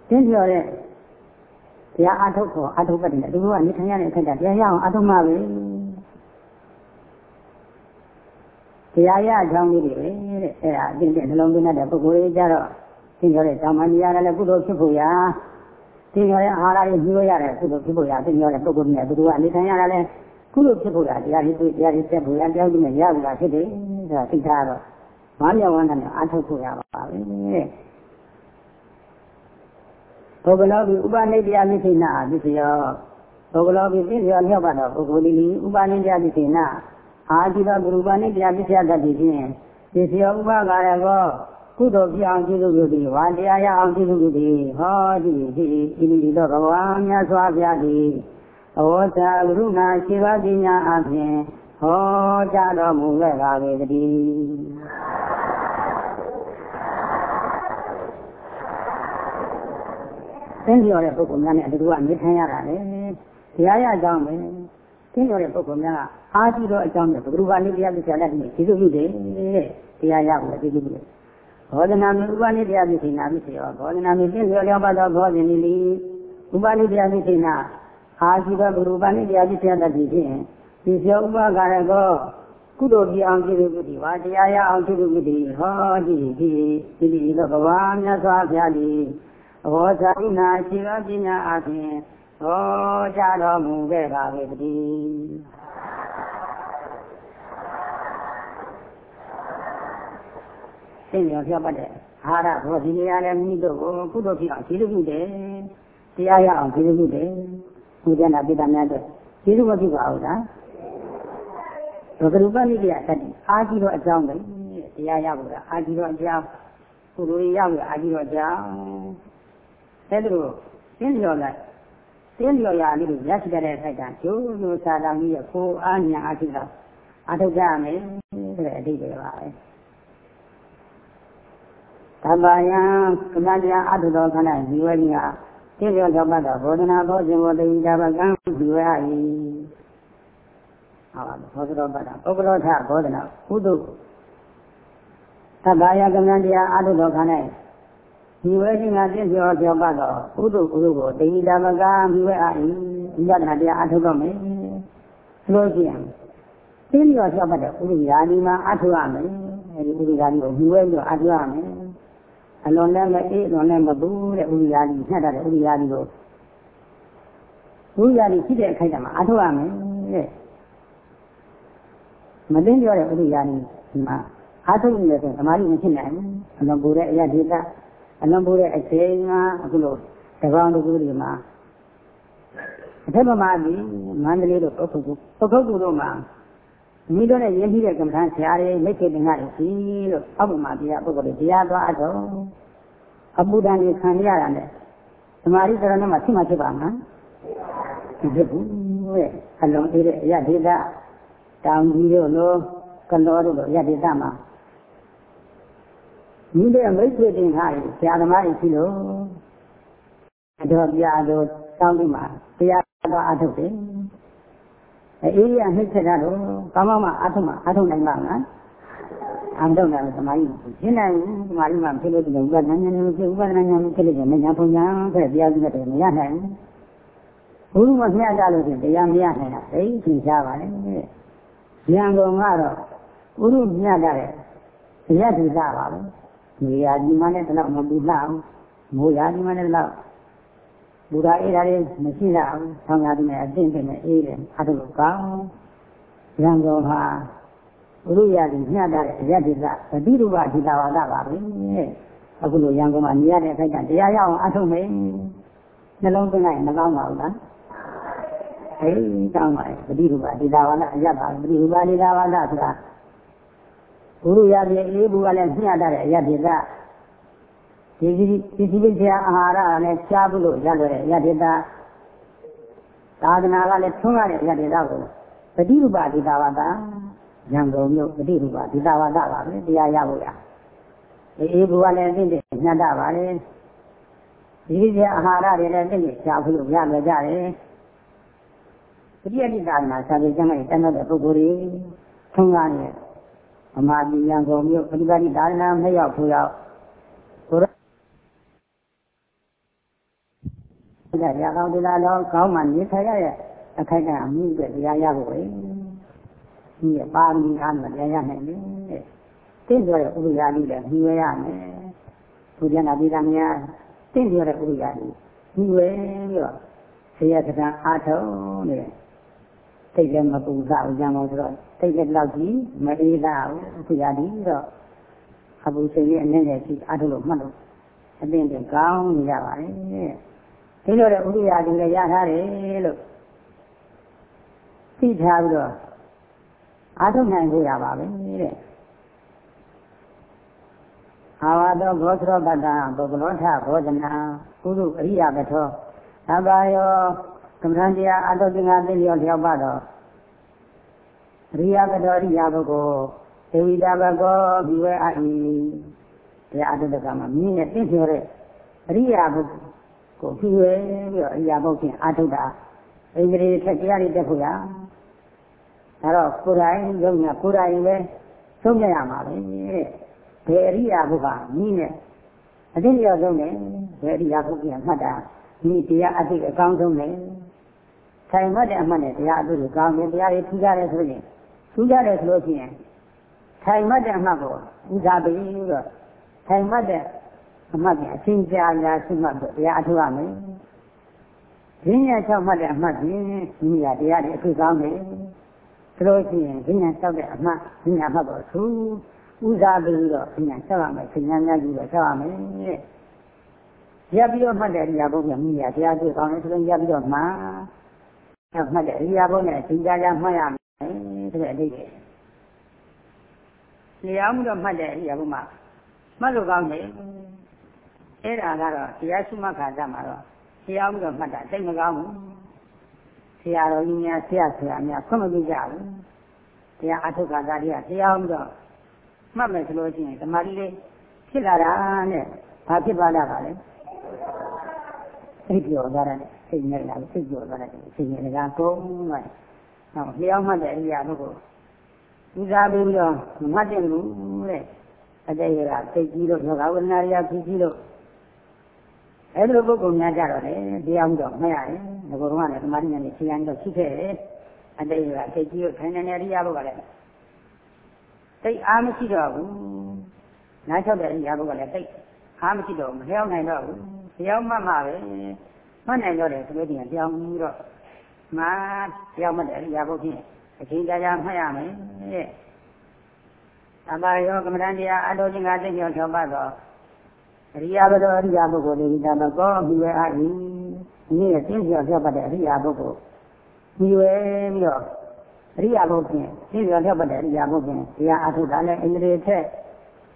သင်ပြောတဲ့တရားအထုတ်ခေါ်အထုတ်ပတ်တယ်သူတို့ကနေထိုင်ရတဲ့အခါကျတရားရအောင်အထုတ်မှာပဲတရားရအကြောင်းလေးတွေပဲတဲ့အဲ့ဒါအသိတဲ့နှလုံးသွင်းတဲ့ပုဂ္ဂိုလ်တွေကြတော့ သင်ပြောတဲ့တောင်မဏိရလည်းကုသိုလ်ဖြစ်ဖို့ရာသင်ပြောတဲ့အာဟာရတွေညှိုးရတဲ့ကုသိုလ်ဖြစ်ဖို့ရာသင်ပြောတဲ့ပုဂ္ဂိုလ်တွေသူတို့ကနေထိုင်ရတာလည်းကုသိုလ်ဖြစ်ဖို့ရာတရားတွေတွေ့တရားတွေတက်ဖို့ရာတရားတွေနဲ့ရဖို့ရာဖြစ်တယ်ဆိုတာသိထားတော့မမြောက်ဝမ်းနဲ့အထုတ်ဖို့ရပါပဲတဲ့ပုဂ္ဂလောပိဥပနိတ္တယမိသိနာပစ္စယောပုဂ္ဂလောပိသိလျောလျော့ပါတော့ပုဂ္ဂိုလ်ဒီဥပနိတ္တယမိသိနာအာတိသောဂရုပနိတ္တယပစ္စယတတ်တိဖြင့်ပစ္စယောဥပကာရကော ကုသိုလ်ပြအောင်ကျေးဇူးပြုသည်ဝါတရားရအောင်ကျေးဇူးပြုသည်ဟောဒီဒီဤဒီတော့ဘဂဝါမြတ်စွာဘုရားသည်အဝတ္တကရုဏာရှိပါပညာအဖြင့်ဟောကြားတော်မူခဲ့ပါလေတည်းသင်ပြောတဲ့ပုဂ္ဂိုလ်များနဲ့အတူတူကနေထိုင်ရတာလေတရားရအကြောင်းပဲသင်ပြောတဲ့ပုဂ္ဂိုလ်များကအာကြည့်တော့အကြောင်းပဲဘုရားကနေတရားပြချလက်နေကျေးဇူးပြုတယ်တဲ့တရားရဖို့ကျေးဇူးပြုတယ်ဟ ဘောဓနာမိဥပနိတရားပိစိနာပိစေယောဘောဓနာမိသင်္ကျော်လျောပတ်သောဘောဇင်လီဥပနိတရားပိစိနာအာရှိသောဘုရုပနိတရားပိစေယတတိဖြင့်ဒီစေဥပကာရကောကုသိုလ်ပြအောင်ပြုလို့ကုတိဝါတရားရအောင်ပြုလို့ကုတိဟောကြည့်ကြည့်ဒီဒီလိုဘဝမြတ်စွာဘုရားသည်ဘောဇာတိနာရှိသောပညာအပြင်ဟောကြားတော်မူခဲ့ပါ၏တည်း သိဉာဏ်ဖြောပတ်တဲ့အာရဘောဒီနေရာလည်းမိတို့ကိုကုသိုလ်ဖြစ်အောင်ခြေလူပြုတယ်တရားရအောင်ခြေလူပြုတယ်ဘုရားနာပိတ္တများတဲ့ခြေလူမဖြစ်ပါဘူးလားဘဂရုပနိတိယတတိအာကြီးတော့အကြောင်းပဲတရားရဖို့လားအာကြီးတော့အကြောင်းကုသိုလ်ရရဖို့အာကြီးတော့အကြောင်းအဲဒါလိုသိလျော်လိုက်သိလျော်ရလေးကိုရရှိတဲ့ခိုက်တာကျိုးကျိုးစာတော်ကြီးရဲ့ကိုအာညာအရှိတော့အထုတ်ကြမယ်ဆိုတဲ့အဓိပ္ပာယ်ပါပဲ သဗ္ဗယံကမ္မတရားအထုတော်ခန္ဓာဇီဝကြီးဟာသိလျော်တော့ပတ်တော်ဘောဓနာဘောဇင်ဘောတိဒါပကံဇီဝရ၏ဟောပါဘောဇတော်ပတ်တာပုဂ္ဂလောထဘောဓနာကုသသဗ္ဗယကမ္မတရားအထုတော်ခန္ဓာဒီဝဲရှင်ကပြည့်စုံပြောပါတော့ဥဒုကုသိုလ်ကိုတေဟိတာမကမိဝဲအာဤဒီယတနာတရားအထုတ်တော့မယ်လို့ရှိရင်သိလျော်ပြောပတ်တဲ့ဥဒုယာဒီမှာအထုတ်ရမယ်အဲဒီဥဒုယာဒီကိုမိဝဲပြီးအထုတ်ရမယ် အလွန်လည်းမအေးအလွန်လည်းမဘူးတဲ့ဥဒုယာဒီနှက်တဲ့ဥဒုယာဒီကိုဥဒုယာဒီဖြစ်တဲ့အခိုက်အတန့်မှာအထုတ်ရမယ်တဲ့မသိပြောတဲ့ဥဒုယာဒီဒီမှာအထုတ်နေတယ်ဆိုသမာဓိမဖြစ်နိုင်ဘူးအလွန်ပူတဲ့အရာဒေသအလွန်ပိုးတဲ့အချိန်ကအခုလိုတကောင်းတကူတွေမှာအထက်မှာဒီမန္တလေးတို့ပုတ်ခုတ်ပုတ်ခုတ်တို့မှာ မိတို့နဲ့ရင်းနှီးတဲ့ကမ္ဘာဆရာတွေလက်ခေတ္တငါတွေစီလို့အောက်မှာတရားပုဂ္ဂိုလ်တွေတရားသွားအတော့အပူဒဏ်တွေခံရတာနဲ့သမာဓိစရဏမှာဖြစ်မှဖြစ်ပါမှာဒီဖြစ်ဘူးတဲ့အလုံးသေးတဲ့အရဒေတာတောင်ကြီးတို့လိုကလောတို့လိုရဒေတာမှာမိတဲ့မိတ်ဆွေတင်ထားရင်ဆရာသမားကြီးရှိလို့အတော်ပြတော့တောင်းပြီးမှတရားတော်အထုတ်တယ် အေးရနှိမ့်ဆက်တာတော့ကောင်းကောင်းမှအထုတ်မှအထုတ်နိုင်ပါမလားအမတော့လည်းသမားကြီးရှင်းနိုင်သမားကြီးမှဖြစ်လို့ဒီဥပဒနာဉာဏ်နဲ့ဖြစ်ဥပဒနာဉာဏ်နဲ့ဖြစ်လို့မညာဖုန်ညာခဲ့တရားကြီးနဲ့မရနိုင်ဘူးဘုရားမမျှကြလို့ရှင်တရားမရနိုင်တာသိသင်ရှားပါလေဉာဏ်ကုန်ကတော့ဘုရားမျှကြတဲ့တရားထူတာပါပဲနေရာဒီမှလည်းတော့မပူလှအောင်မိုးရာဒီမှလည်းတော့ ဘူရာအေးတာလေးမရှိတော့ဘူးဆောင်းရာဒီနဲ့အသင့်တင်နဲ့အေးတယ်အဲ့ဒါလိုကောင်းရံကုန်ဟာဘုရုရာဒီညှတဲ့အရတ္တိကပတိရူပဒီတာဝါဒပါပဲအခုလိုရံကုန်မှာနေရတဲ့အခိုက်ကတရားရအောင်အထုတ်မယ်နှလုံးသွင်းလိုက်မကောင်းပါဘူးလားအေးကောင်းပါရဲ့ပတိရူပဒီတာဝါဒအရတ်ပါပတိရူပဒီတာဝါဒဆိုတာဘုရုရပြေအေးဘူးကလည်းညှတဲ့အရတ္တိက ဒီဒီဒီဒီပြအာဟာရနဲ့ရှားဘူးလို့ရလွယ်တဲ့အရတ္တိကသာသနာကလည်းထွန်းရတဲ့အရတ္တိကကိုပฏิရူပဒီတာဝါဒရံကုန်မြို့ပฏิရူပဒီတာဝါဒပါပဲတရားရဖို့ရအေးဘူးကလည်းသိတဲ့ညှတပါလေဒီဒီပြအာဟာရတွေလည်းသိနေရှားဘူးလို့ရလွယ်ကြတယ်ပฏิယတိတာနာစာပေကျမ်းရဲ့တန်တဲ့ပုဂ္ဂိုလ်တွေထွန်းကားနေအမှားပြည်ရန်ကုန်မြို့ပฏิပါတိဒါနမရောက်ဖို့ရောက်ကို ရရကောင်းဒီလာတော့ကောင်းမှနေထိုင်ရရဲ့အခိုက်အမှုပဲတရားရဖို့ပဲဒီပါမီအားနဲ့တရားရနိုင်တယ်တင့်ပြောတဲ့ဥပ္ပယာလေးလည်းညီဝဲရမယ်ဘုရားနာပိဒါများတင့်ပြောတဲ့ဥပ္ပယာလေးညီဝဲပြီးတော့ဆရာကအားထုတ်နေစိတ်လည်းမပူစားဘူးကြံတော့ဆိုတော့စိတ်လည်းတော့ကြီးမအေးတာဘူးအခုရသည်တော့အပူစိတ်ရဲ့အနေနဲ့ကြီးအားထုတ်လို့မှတ်လို့အသိဉာဏ်ကောင်းနေရပါတယ် ဒီလိုတဲ့ဥရိယာကြီးလည်းရထားတယ်လို့သိထားပြီးတော့အားထုတ်နိုင်ကြရပါပဲတဲ့အာဝတောဘောသရောပတ္တပုဂ္ဂလောထဘောဇနာကုသအရိယပထောသဗ္ဗယောကမ္မဋ္ဌာန်းတရားအတုတင်္ဂသိလျောလျောက်ပါတော့အရိယကတော်ရိယပုဂ္ဂိုလ်ဒေဝိတာဘကောဒီဝဲအာဤတရားအတုတကမှာမြင်းနဲ့သိပြောတဲ့အရိယပုဂ္ဂိုလ် ကိုဖြူရဲပြီးတော့အရိယပုဂ္ဂိုလ်အတုတာဣန္ဒြေထက်တရားတွေတက်ဖို့ရဒါတော့ကိုယ်တိုင်ယုံညာကိုယ်တိုင်ပဲသုံးပြရမှာပဲတဲ့ဘယ်အရိယာဘုရားမိနဲ့အတိအကျဆုံးတယ်ဘယ်အရိယာဘုရားမှတ်တာမိတရားအတိအကောင်းဆုံးတယ်ထိုင်မှတ်တဲ့အမှတ်နဲ့တရားအတုကိုကောင်းတယ်တရားတွေထူးကြတယ်ဆိုရင်ထူးကြတယ်ဆိုလို့ရှိရင်ထိုင်မှတ်တဲ့အမှတ်ကိုဥစားပြီးတော့ထိုင်မှတ်တဲ့ အမှတ်ကအချင်းကြာကြာရှိမှတ်တော့တရားအထုရမယ်။ဈဉ္ညာ၆မှတ်တဲ့အမှတ်ကြီးဒီနေရာတရားတွေအထူးကောင်းတယ်။ဒါလို့ရှိရင်ဈဉ္ညာ၆တဲ့အမှတ်ဈဉ္ညာမှတ်ကိုသူဥစားပြီးတော့ဈဉ္ညာ၆ရမယ်ဈဉ္ညာများကြီးတော့၆ရမယ်တဲ့။ရပြီးတော့မှတ်တဲ့အရာဘုရားမိညာတရားတွေ့ကောင်းတယ်ဆိုရင်ရပြီးတော့မှမှတ်တဲ့အရာဘုနဲ့ဈဉ္ညာကြမှတ်ရမယ်တဲ့အဲ့ဒီလျောင်းပြီးတော့မှတ်တဲ့အရာဘုမှာမှတ်လို့ကောင်းတယ် အဲ့ဒါကတော့တရားရှိမှခါကြမှာတော့ဆရာမှုတော့မှတ်တာတိတ်မကောင်းဘူးဆရာတော်ကြီးများဆရာဆရာများခွင့်မပြုကြဘူးတရားအထုခါသာတွေကဆရာမှုတော့မှတ်မယ်ဆိုလို့ရှိရင်ဓမ္မကြီးလေးဖြစ်လာတာနဲ့ဘာဖြစ်ပါလားပါလဲစိတ်ပြောသွားတယ်စိတ်နဲ့လာစိတ်ပြောသွားတယ်စိတ်နဲ့ကကုန်းသွားတယ်ဟောလျောင်းမှတ်တဲ့အရာတို့ကိုဦးစားပေးပြီးတော့မှတ်တယ်လို့တဲ့အတည်းရစိတ်ကြီးလို့ယောဂဝိနာရီယဖြစ်ကြီးလို့ အဲ့လိုပုဂ္ဂိုလ်များကြတော့လေတရားမှုတော့မရတယ်ငါကတော့လည်းဓမ္မတိနဲ့ဆရာကြီးတော့ရှိခဲ့တယ်အတည်းရစိတ်ကြီးလို့ထိုင်နေနေရိယာဘုကလည်းစိတ်အားမရှိတော့ဘူးနားချောက်တဲ့ရိယာဘုကလည်းစိတ်အားမရှိတော့မလျောင်းနိုင်တော့ဘူးတရားမှတ်မှာပဲမှတ်နိုင်တော့တယ်ဆိုလို့ဒီကတရားမှုတော့မာတရားမှတ်တဲ့ရိယာဘုဖြင့်အချိန်ကြာကြာမှတ်ရမယ်တဲ့အပါရောကမ္မဋ္ဌာန်းတရားအတော်ချင်းကသိကျော်ထောက်ပတ်တော့ အရိယာဘတော်အရိယာပုဂ္ဂိုလ်တွေဒါတော့ကောပြီးပဲအားကြီးဒီနေ့သိကျော်ထောက်ပတ်တဲ့အရိယာပုဂ္ဂိုလ်ပြီးဝဲပြီးတော့အရိယာဘုဖြင့်သိကျော်ထောက်ပတ်တဲ့အရိယာဘုဖြင့်တရားအထုတာလည်းအင်္ဂလိပ်ထက်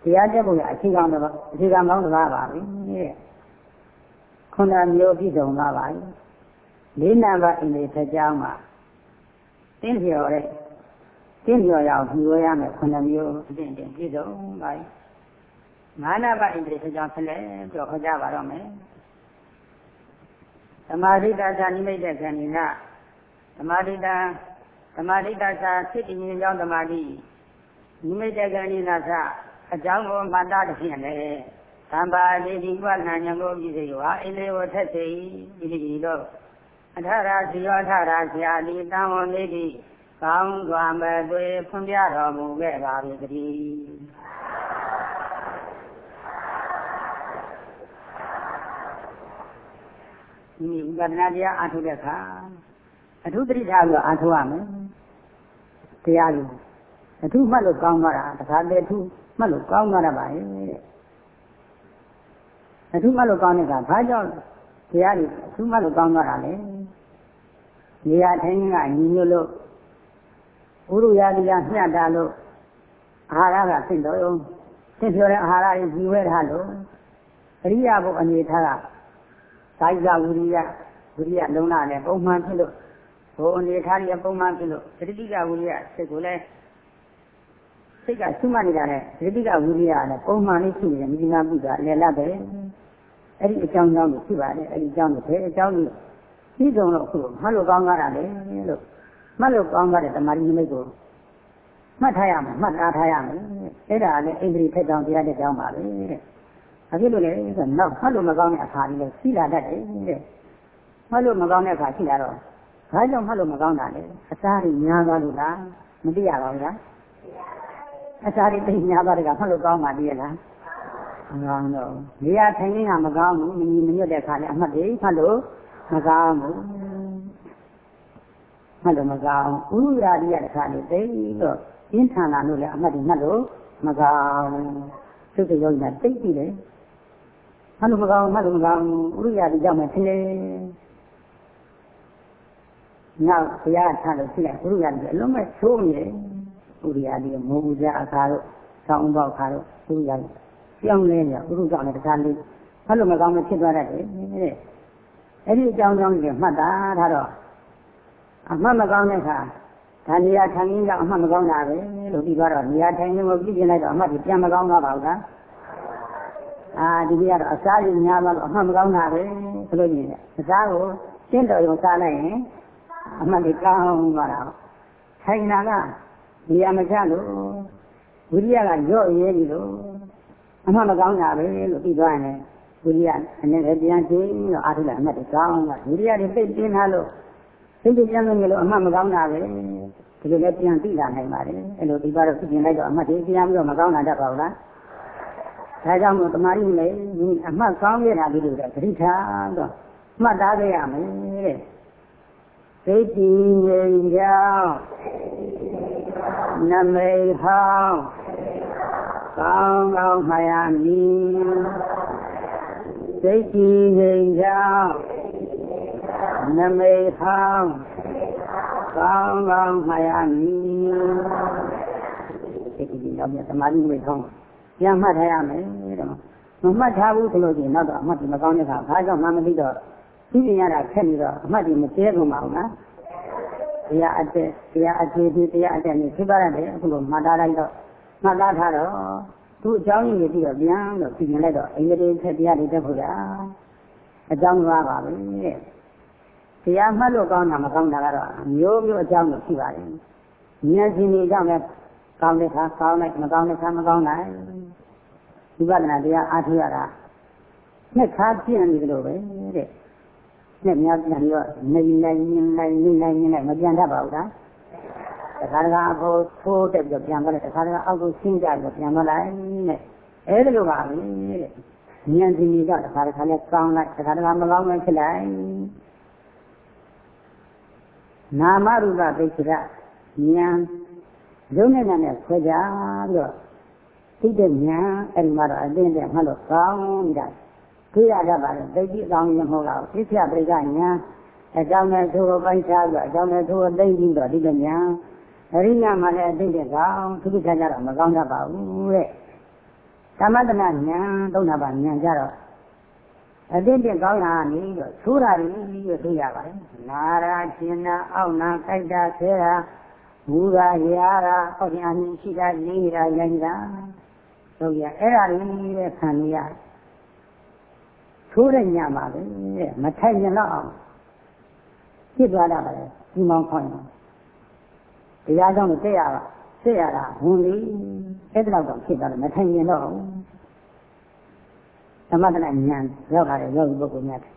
တရားတက်ဖို့ရအချိန်ကောင်းတော့အချိန်ကောင်းကောင်းတစ်ပါးပါပြီတဲ့ခုနမျိုးပြည့်စုံသွားပါပြီလေးနံပါတ်အင်္ဂလိပ်ထက်ကြောင်းမှာတင်းကျော်တဲ့တင်းကျော်ရအောင်ဖြူရရမယ်ခုနှစ်မျိုးအတင်းတင်းပြည့်စုံပါ ပြီငါးနာပါဣန္ဒြေဆက်ကြောင့်ဆက်လက်ပြောခေါ်ကြပါတော့မယ်သမာဓိတသာနိမိတ်တဲ့ခန္ဒီနာသမာဓိတသမာဓိတသာစိတ်တည်ငြိမ်ကြောင်းသမာဓိနိမိတ်တဲ့ခန္ဒီနာသအကြောင်းကိုမှတ်သားတဲ့ဖြင့်လေသံပါတိဒီဝနာညံကိုပြည့်စေရောအိလေဝထက်စေဤဒီတော့အထရာစီရောထရာဆရာဒီတံဝန်လေးဒီကောင်းစွာမဲ့သွေဖွင့်ပြတော်မူခဲ့ပါပြီတည်း ဒီဥပဒနာတရားအားထုတ်တဲ့အခါအထုတတိထားပြီးတော့အားထုတ်ရမယ်တရားလို့အထုမှတ်လို့ကောင်းသွားတာတခါတည်းအထုမှတ်လို့ကောင်းသွားတာပါရဲ့အထုမှတ်လို့ကောင်းတဲ့အခါဘာကြောင့်တရားတွေအထုမှတ်လို့ကောင်းသွားတာလဲနေရာထိုင်ကညီညွတ်လို့ဥရုယာတိကမျှတာလို့အာဟာရကသိတော့သင်ပြောတဲ့အာဟာရတွေကြီးဝဲထားလို့အရိယာဘုအနေထားက သာယဝိရိယဝိရိယလုံးလာနဲ့ပုံမှန်ဖြစ်လို့ဘုံအနေထားရပုံမှန်ဖြစ်လို့သတိကဝိရိယစိတ်ကိုလည်းစိတ်ကရှုမှတ်နေတာနဲ့သတိကဝိရိယနဲ့ပုံမှန်လေးရှိနေတယ်မိဂနာပုဒ်ကအလယ်လတ်ပဲအဲ့ဒီအကြောင်းကြောင့်လို့ရှိပါတယ်အဲ့ဒီအကြောင်းကိုဘယ်အကြောင်းလို့ပြီးဆုံးလို့အခုမှတ်လို့ကောင်းကြတာလေလို့မှတ်လို့ကောင်းကြတဲ့တမာရီနိမိတ်ကိုမှတ်ထားရမယ်မှတ်ထားထားရမယ်အဲ့ဒါလည်းအိန္ဒြေဖက်တောင်တရားတဲ့ကြောင်းပါပဲတဲ့။ ဘာဖြစ်လို့လဲဆိုတော့နောက်မှတ်လို့မကောင်းတဲ့အခါကြီးလဲရှိလာတတ်တယ်တဲ့။မှတ်လို့မကောင်းတဲ့အခါရှိလာတော့ဘာကြောင့်မှတ်လို့မကောင်းတာလဲ။အစားတွေများသွားလို့လားမသိရပါဘူးလား။အစားတွေသိများသွားတဲ့ကမှတ်လို့ကောင်းပါသေးရဲ့လား။မကောင်းတော့နေရာထိုင်နေတာမကောင်းဘူးမညီမညွတ်တဲ့အခါလဲအမှတ်တွေမှတ်လို့မကောင်းဘူး။မှတ်လို့မကောင်းဥရာဒီရတဲ့ခါလေးသိတော့ပြင်းထန်လာလို့လဲအမှတ်တွေမှတ်လို့မကောင်းသုတ်ရောညာသိပြီလေ မှတ်လို့မကောင်းမှတ်လို့မကောင်းဥရိယာတိကြောင့်မှဆင်းနေနောက်ဘုရားထားလို့ရှိလိုက်ဥရိယာတိအလုံးမဲ့သိုးနေတယ်ဥရိယာတိမိုးဦးကြအခါတို့ဆောင်းပေါက်ခါတို့ဥရိယာတိပြောင်းလဲနေဥရုကြောင့်လည်းတခြားလေးမှတ်လို့မကောင်းမဖြစ်သွားတတ်တယ်တဲ့အဲ့ဒီအကြောင်းကြောင့်လည်းမှတ်တာထားတော့အမှတ်မကောင်းတဲ့အခါဒါနေရာထိုင်ရင်းကအမှတ်မကောင်းတာပဲလို့ပြီးသွားတော့နေရာထိုင်ရင်းကိုပြည့်ပြင်းလိုက်တော့အမှတ်ပြန်မကောင်းတော့ပါဘူးလား အာဒီကြီးကတော့အစားကြီးများသွားတော့အမှတ်မကောင်းတာပဲဆိုလို့ရှိရင်အစားကိုရှင်းတော်ရုံစားလိုက်ရင်အမှတ်တွေကောင်းသွားတာထိုင်နာကနေရာမချလို့ဝိရိယကညော့ရဲပြီလို့အမှန်မကောင်းတာပဲလို့ပြီးသွားရင်ဝိရိယအနေနဲ့ပြန်ကြည့်တော့အာထုလည်းအမှတ်တွေကောင်းတာဝိရိယတွေသိပြင်းလာလို့သိပြပြန်လို့ငယ်လို့အမှတ်မကောင်းတာပဲဒီလိုလည်းပြန်သိလာနိုင်ပါတယ်အဲ့လိုဒီပါတော့ပြင်လိုက်တော့အမှတ်တွေပြန်ပြီးတော့မကောင်းတာတတ်ပါဘူးလား ဒါကြောင့်မို့တမာရီလည်းအမှတ်ကောင်းရတာဒီလိုတဲ့သတိထားတော့မှတ်သားခဲ့ရမယ်တဲ့သိတည်ငြိမ်ကြောင်းနမိတ်ဟောင်းကောင်းကောင်းမှရမည်သိတည်ငြိမ်ကြောင်းနမိတ်ဟောင်းကောင်းကောင်းမှရမည်သိတည်ကြောင်းသမာဓိမိတ်ဟောင်း ပြန်မှတ်ထားရမယ်တဲ့မမှတ်ထားဘူးဆိုလို့ရှိရင်နောက်တော့အမှတ်ဒီမကောင်းတဲ့အခါဘာကြောင့်မှမသိတော့သိမြင်ရတာခက်နေတော့အမှတ်ဒီမကျဲကုန်ပါဘူးနော်တရားအတက်တရားအကျေဒီတရားအတက်နဲ့ဖြစ်ပါရတယ်အခုလိုမှတ်သားလိုက်တော့မှတ်သားထားတော့သူ့အကြောင်းရင်းပြီးတော့ပြန်တော့ပြင်လိုက်တော့အင်္ဂလိပ်ဆက်တရားတွေတက်ဖို့ရအကြောင်းသွားပါပဲတဲ့တရားမှတ်လို့ကောင်းတာမကောင်းတာကတော့မျိုးမျိုးအကြောင်းကိုရှိပါတယ်ဉာဏ်ရှင်တွေကြောင့်လည်းကောင်းတဲ့ခါကောင်းလိုက်မကောင်းတဲ့ခါမကောင်းနိုင် ဝိပဿနာတရားအားထုတ်ရတာနှစ်ခါပြည့်နေတယ်လို့ပဲတဲ့နဲ့များပြန်ပြီးတော့နေနိုင်နေနိုင်နေနိုင်နေနိုင်မပြန်တတ်ပါဘူးလားတခါတခါအဖို့ထိုးတက်ပြီးတော့ပြန်သွားတယ်တခါတခါအောက်ကိုဆင်းကြပြီးတော့ပြန်သွားလိုက်နဲ့အဲဒီလိုပါပဲတဲ့ဉာဏ်စီကြီးကတခါတခါလဲကောင်းလိုက်တခါတခါမကောင်းမှဖြစ်လိုက်နာမရူပပိစ္ဆကဉာဏ်ရုပ်နဲ့နာနဲ့ခွဲကြပြီးတော့ သိတဲ့ဉာဏ်အဲဒီမှာတော့အသိနဲ့မှတ်လို့ကောင်းနေတာသိရတတ်ပါတယ်သိကြည့်ကောင်းရင်မဟုတ်တော့သိချပရိကညာအကြောင်းနဲ့သူ့ကိုပိုင်းခြားပြီးအကြောင်းနဲ့သူ့ကိုသိပြီးတော့ဒီကညာအရိညာမှလည်းအသိတဲ့ကောင်းသူကိစ္စကြတော့မကောင်းတတ်ပါဘူးတဲ့သမတနာညာသုံးတာပါညာကြတော့အသိတဲ့ကောင်းတာနေတော့သိုးတာပြီးရသိရပါတယ်နာရာရှင်နာအောက်နာကြိုက်တာဆဲတာမူတာရာတာဟောဒီအမြင်ရှိတာလေးတာရိုင်းတာ ဟုတ်ရအဲ့ဒါလေးပဲခံရထိုးတဲ့ညမှာပဲတဲ့မထိုင်ရင်တော့အောင်ဖြစ်သွားတာပါလေဒီမောင်ခေါင်းတရားကြောင့်သိရပါသိရတာဝင်လေအဲ့ဒါတော့ဖြစ်သွားတယ်မထိုင်ရင်တော့သမထနာဉာဏ်ရောက်လာတဲ့ယောဂီပုဂ္ဂိုလ်များတယ်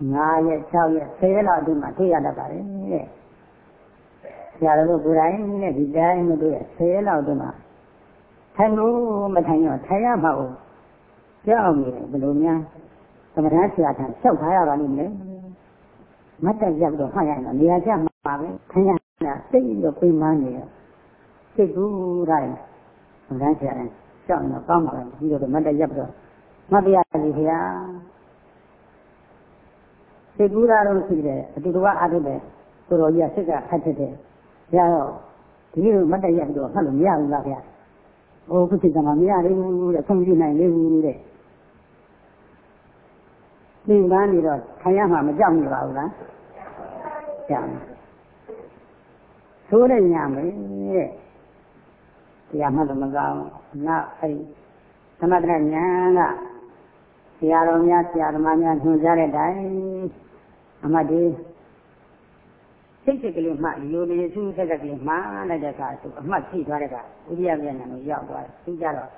9ရက်6ရက်10ရက်လောက်အတွင်းမှာသိရတတ်ပါတယ်တဲ့ဆရာတော်ကိုယ်တိုင်နဲ့ဒီတိုင်းမတွေ့ရ10ရက်လောက်အတွင်းမှာ ထိုင်လို့မထိုင်ရောထိုင်ရမှာကိုကြောက်နေတယ်ဘယ်လိုများသမထဆရာထံလျှောက်ထားရပါလိမ့်မယ်မတ်တက်ရောက်တော့မှတ်ရရင်နေရာကျမှာပဲထိုင်ရတာစိတ်ရောပြင်းမနေရစိတ်ကူးတိုင်းသမထဆရာထံလျှောက်တော့ကောင်းပါပဲပြီးတော့မတ်တက်ရောက်တော့မှတ်ပြရစီခင်ဗျာစိတ်ကူးတာတော့ရှိတယ်အတူတူကအထုတယ်ကိုတော်ကြီးကစိတ်ကဖတ်ဖြစ်တယ်ရတော့ဒီလိုမတ်တက်ရောက်တော့မှတ်လို့မရဘူးလားဗျာ ဟိုခုစိတ်ကမှမရသေးဘူးတဲ့ဆုံးပြနိုင်လေဘူးတဲ့သင်္ကန်းနေတော့ခံရမှာမကြောက်နေပါဘူးလားကြောက်သိုးတဲ့ညမယ်တဲ့တရားမှတော့မကောင်းနောက်အဲ့သမထညာကဆရာတော်များဆရာသမားများညွှန်ကြားတဲ့အတိုင်းအမှတ်ဒီ စိတ်စိတ်ကလေးမှယူနေစုစိတ်ကလေးမှလိုက်တဲ့အခါသူအမှတ်ဖြည့်သွားတဲ့အခါဥပယမျက်နှာကိုရောက်သွားတယ်သူကြတော့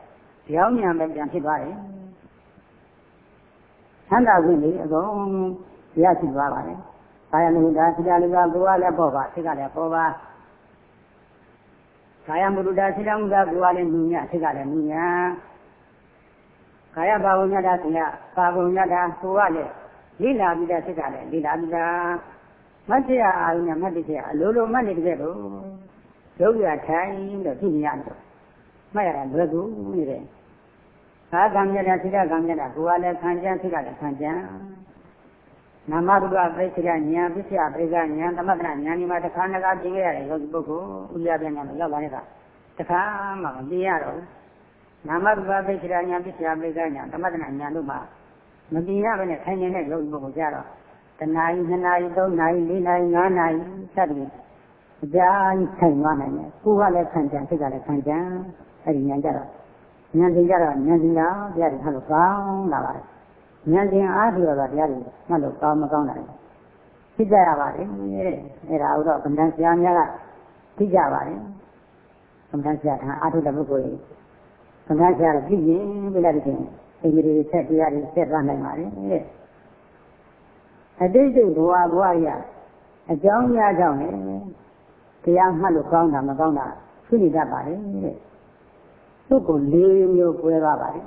ကြောင်းညာပဲပြန်ဖြစ်သွားတယ်ချမ်းသာခွင့်လေးအကုန်ရရှိသွားပါတယ်။ကာယမုဒ္ဒါစိတ္တလူကကိုယ်ကလည်းပေါ်ပါစိတ်ကလည်းပေါ်ပါကာယမုဒ္ဒါစိတ္တမုဒ္ဒါကိုယ်ကလည်းမြညာစိတ်ကလည်းမြညာကာယဘာဝညတာစိတ်ကဘာဝညတာကိုယ်ကလည်းလိလာပြီးတဲ့စိတ်ကလည်းလိလာပြီးတာ မတ်တရားအာရုံနဲ့မတ်တရားအလိုလိုမှတ်နေကြတော့ဒုက္ခထိုင်တော့ပြည့်ညရတယ်မှတ်ရတာလွယ်ကူနေတယ်ကာကံမြတ်တာစိတ္တကံမြတ်တာကိုယ်ကလည်းခံကြံစိတ်ကလည်းခံကြံနာမရူပပရိစ္ဆေဉာဏ်ပစ္စယပရိကဉာဏ်သမထဉာဏ်ဒီမှာတစ်ခါနှစ်ခါပြင်ခဲ့ရတယ်ယောဂီပုဂ္ဂိုလ်ဥရပြန်ညာရောက်လာတဲ့အခါတစ်ခါမှမပြင်ရတော့ဘူးနာမရူပပရိစ္ဆေဉာဏ်ပစ္စယပရိကဉာဏ်သမထဉာဏ်တို့မှာမပြင်ရဘဲနဲ့ထိုင်နေတဲ့ယောဂီပုဂ္ဂိုလ်ကြတော့ တနာရီနှစ်နာရီသုံးနာရီလေးနာရီငါးနာရီစသဖြင့်အကြာကြီးထိုင်သွားနိုင်တယ်ကိုယ်ကလည်းခံကြံစိတ်ကလည်းခံကြံအဲ့ဒီဉာဏ်ကြတော့ဉာဏ်စဉ်ကြတော့ဉာဏ်စဉ်ကတရားတွေမှတ်လို့ကောင်းလာပါတယ်ဉာဏ်စဉ်အားဖြင့်တော့တရားတွေမှတ်လို့ကောင်းမကောင်းတာလေသိကြရပါတယ်တဲ့အဲ့ဒါဥတော့ဗန္ဒန်ဆရာများကသိကြပါတယ်ဗန္ဒန်ဆရာထံအားထုတ်တဲ့ပုဂ္ဂိုလ်ကြီးသံဃာဆရာကပြည့်ရင်ပြလိုက်တဲ့အိန္ဒြေဆက်တရားတွေဆက်သွားနိုင်ပါတယ်တဲ့ အတိတ်ဘဝဘဝရအကြောင်းများကြောင့်လေတရားမှတ်လို့ကောင်းတာမကောင်းတာဖြစ်နေတတ်ပါတယ်တဲ့သူ့ကို၄မျိုး꿰သွားပါတယ်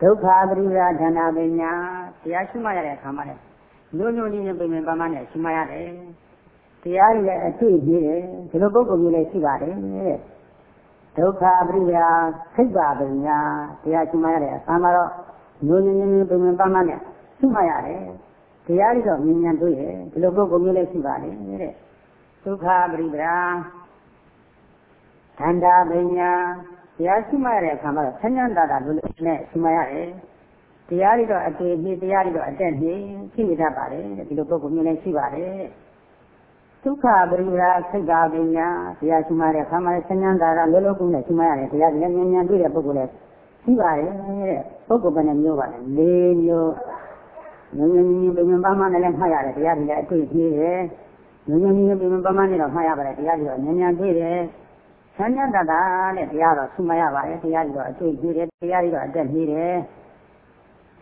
ဒုက္ခပရိယာဌာနပညာတရားရှိမှရတဲ့အခါမှာလေညို့ညို့လေးနဲ့ပြင်ပင်ပန်းပန်းနဲ့ရှိမှရတယ်တရားတွေလည်းအတွေ့အကြုံတယ်ဒီလိုပုဂ္ဂိုလ်မျိုးလည်းရှိပါတယ်တဲ့ဒုက္ခပရိယာခိဗ္ဗပညာတရားရှိမှရတဲ့အခါမှာတော့ ညို့ညို့လေးပြင်ပင်ပန်းပန်းနဲ့ရှိမှရတယ်တရားတွေတော့မြင်မြန်တွေ့တယ်ဒီလိုပုဂ္ဂိုလ်မျိုးလည်းရှိပါတယ်တဲ့ဒုက္ခပရိယာခန္ဓာပညာတရားရှိမှရတဲ့အခါမှာဆញ្ញံတာတာလို့နဲ့ရှိမှရတယ်တရားတွေတော့အတေပြည့်တရားတွေတော့အတက်ပြည့်ရှိနေတတ်ပါတယ်ဒီလိုပုဂ္ဂိုလ်မျိုးလည်းရှိပါတယ်ဒုက္ခပရိယာစိတ်ကာပညာတရားရှိမှတဲ့အခါမှာဆញ្ញံတာတာလောလောကုနဲ့ရှိမှရတယ်တရားတွေလည်းဉာဏ်ဉာဏ်တွေ့တဲ့ပုဂ္ဂိုလ်လည်းရှိပါတယ်တဲ့ ပုဂ္ဂိုလ်ဘယ်နှမျိုးပါလဲ၄မျိုးငြင်းငြင်းပြင်းပန်းပန်းနဲ့လည်းမှတ်ရတယ်တရားတွေလည်းအတွေ့အကြုံတယ်ငြင်းငြင်းပြင်းပန်းပန်းနဲ့တော့မှတ်ရပါတယ်တရားတွေတော့ဉာဏ်ဉာဏ်တွေ့တယ်ဆန်းညတတာနဲ့တရားတော်ဆုမရပါနဲ့တရားကြီးတော့အတွေ့အကြုံတယ်တရားကြီးတော့အတက်ကြီးတယ်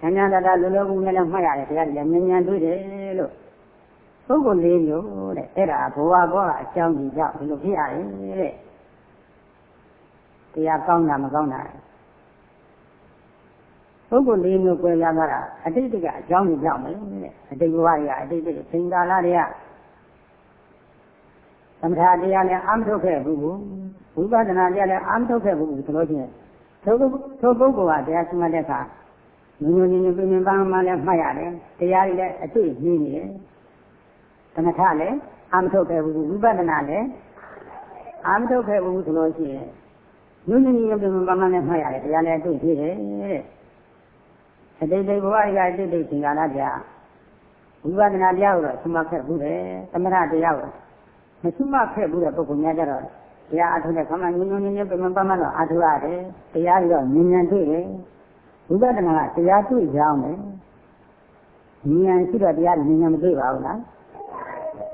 ဆန်းညတတာလိုလိုကူနဲ့လည်းမှတ်ရတယ်တရားကြီးလည်းဉာဏ်ဉာဏ်တွေ့တယ်လို့ပုဂ္ဂိုလ်လေးမျိုးတဲ့အဲ့ဒါဘဝဘောကအကြောင်းကြီးကြောင့်ဒီလိုဖြစ်ရတယ်တဲ့တရားကောင်းတာမကောင်းတာ ပုဂ္ဂိုလ်လေးမျိုးကွဲပြားသွားတာအတိတ်ကအကြောင်းကြီးကြောင့်ပဲတဲ့အတိတ်ဘဝတွေကအတိတ်တွေသင်္ကာလတွေကသမထတရားနဲ့အာမထုတ်ခဲ့ဘူးဝိပဿနာတရားလည်းအာမထုတ်ခဲ့ဘူးဆိုလို့ချင်းထိုထိုပုဂ္ဂိုလ်ကတရားရှိမှတဲ့အခါညဉ့်ညဉ့်ညဉ့်ပြင်းပြင်းပန်းပန်းလည်းမှတ်ရတယ်တရားတွေလည်းအတွေ့အကြုံနေတယ်သမထလည်းအာမထုတ်ခဲ့ဘူးဝိပဿနာလည်းအာမထုတ်ခဲ့ဘူးဆိုလို့ရှိရင်ညဉ့်ညဉ့်ညဉ့်ပြင်းပြင်းပန်းပန်းလည်းမှတ်ရတယ်တရားလည်းအတွေ့ဖြစ်တယ်တဲ့ အတိတ်ဘဝရအတိတ်သင်္ကာရတရားဝိပဿနာတရားကိုတော့သမာခက်ဘူးတယ်သမထတရားကိုမရှိမှခက်ဘူးတဲ့ပုဂ္ဂိုလ်များကြတော့တရားအထုတဲ့ခမညဉ့်ညဉ့်ညဉ့်ပြမပမတော့အထုရတယ်တရားပြီးတော့ဉာဏ်ဉာဏ်တွေ့တယ်ဝိပဿနာကတရားတွေ့ကြောင်းတယ်ဉာဏ်ရှိတော့တရားဉာဏ်ဉာဏ်မတွေ့ပါဘူးလား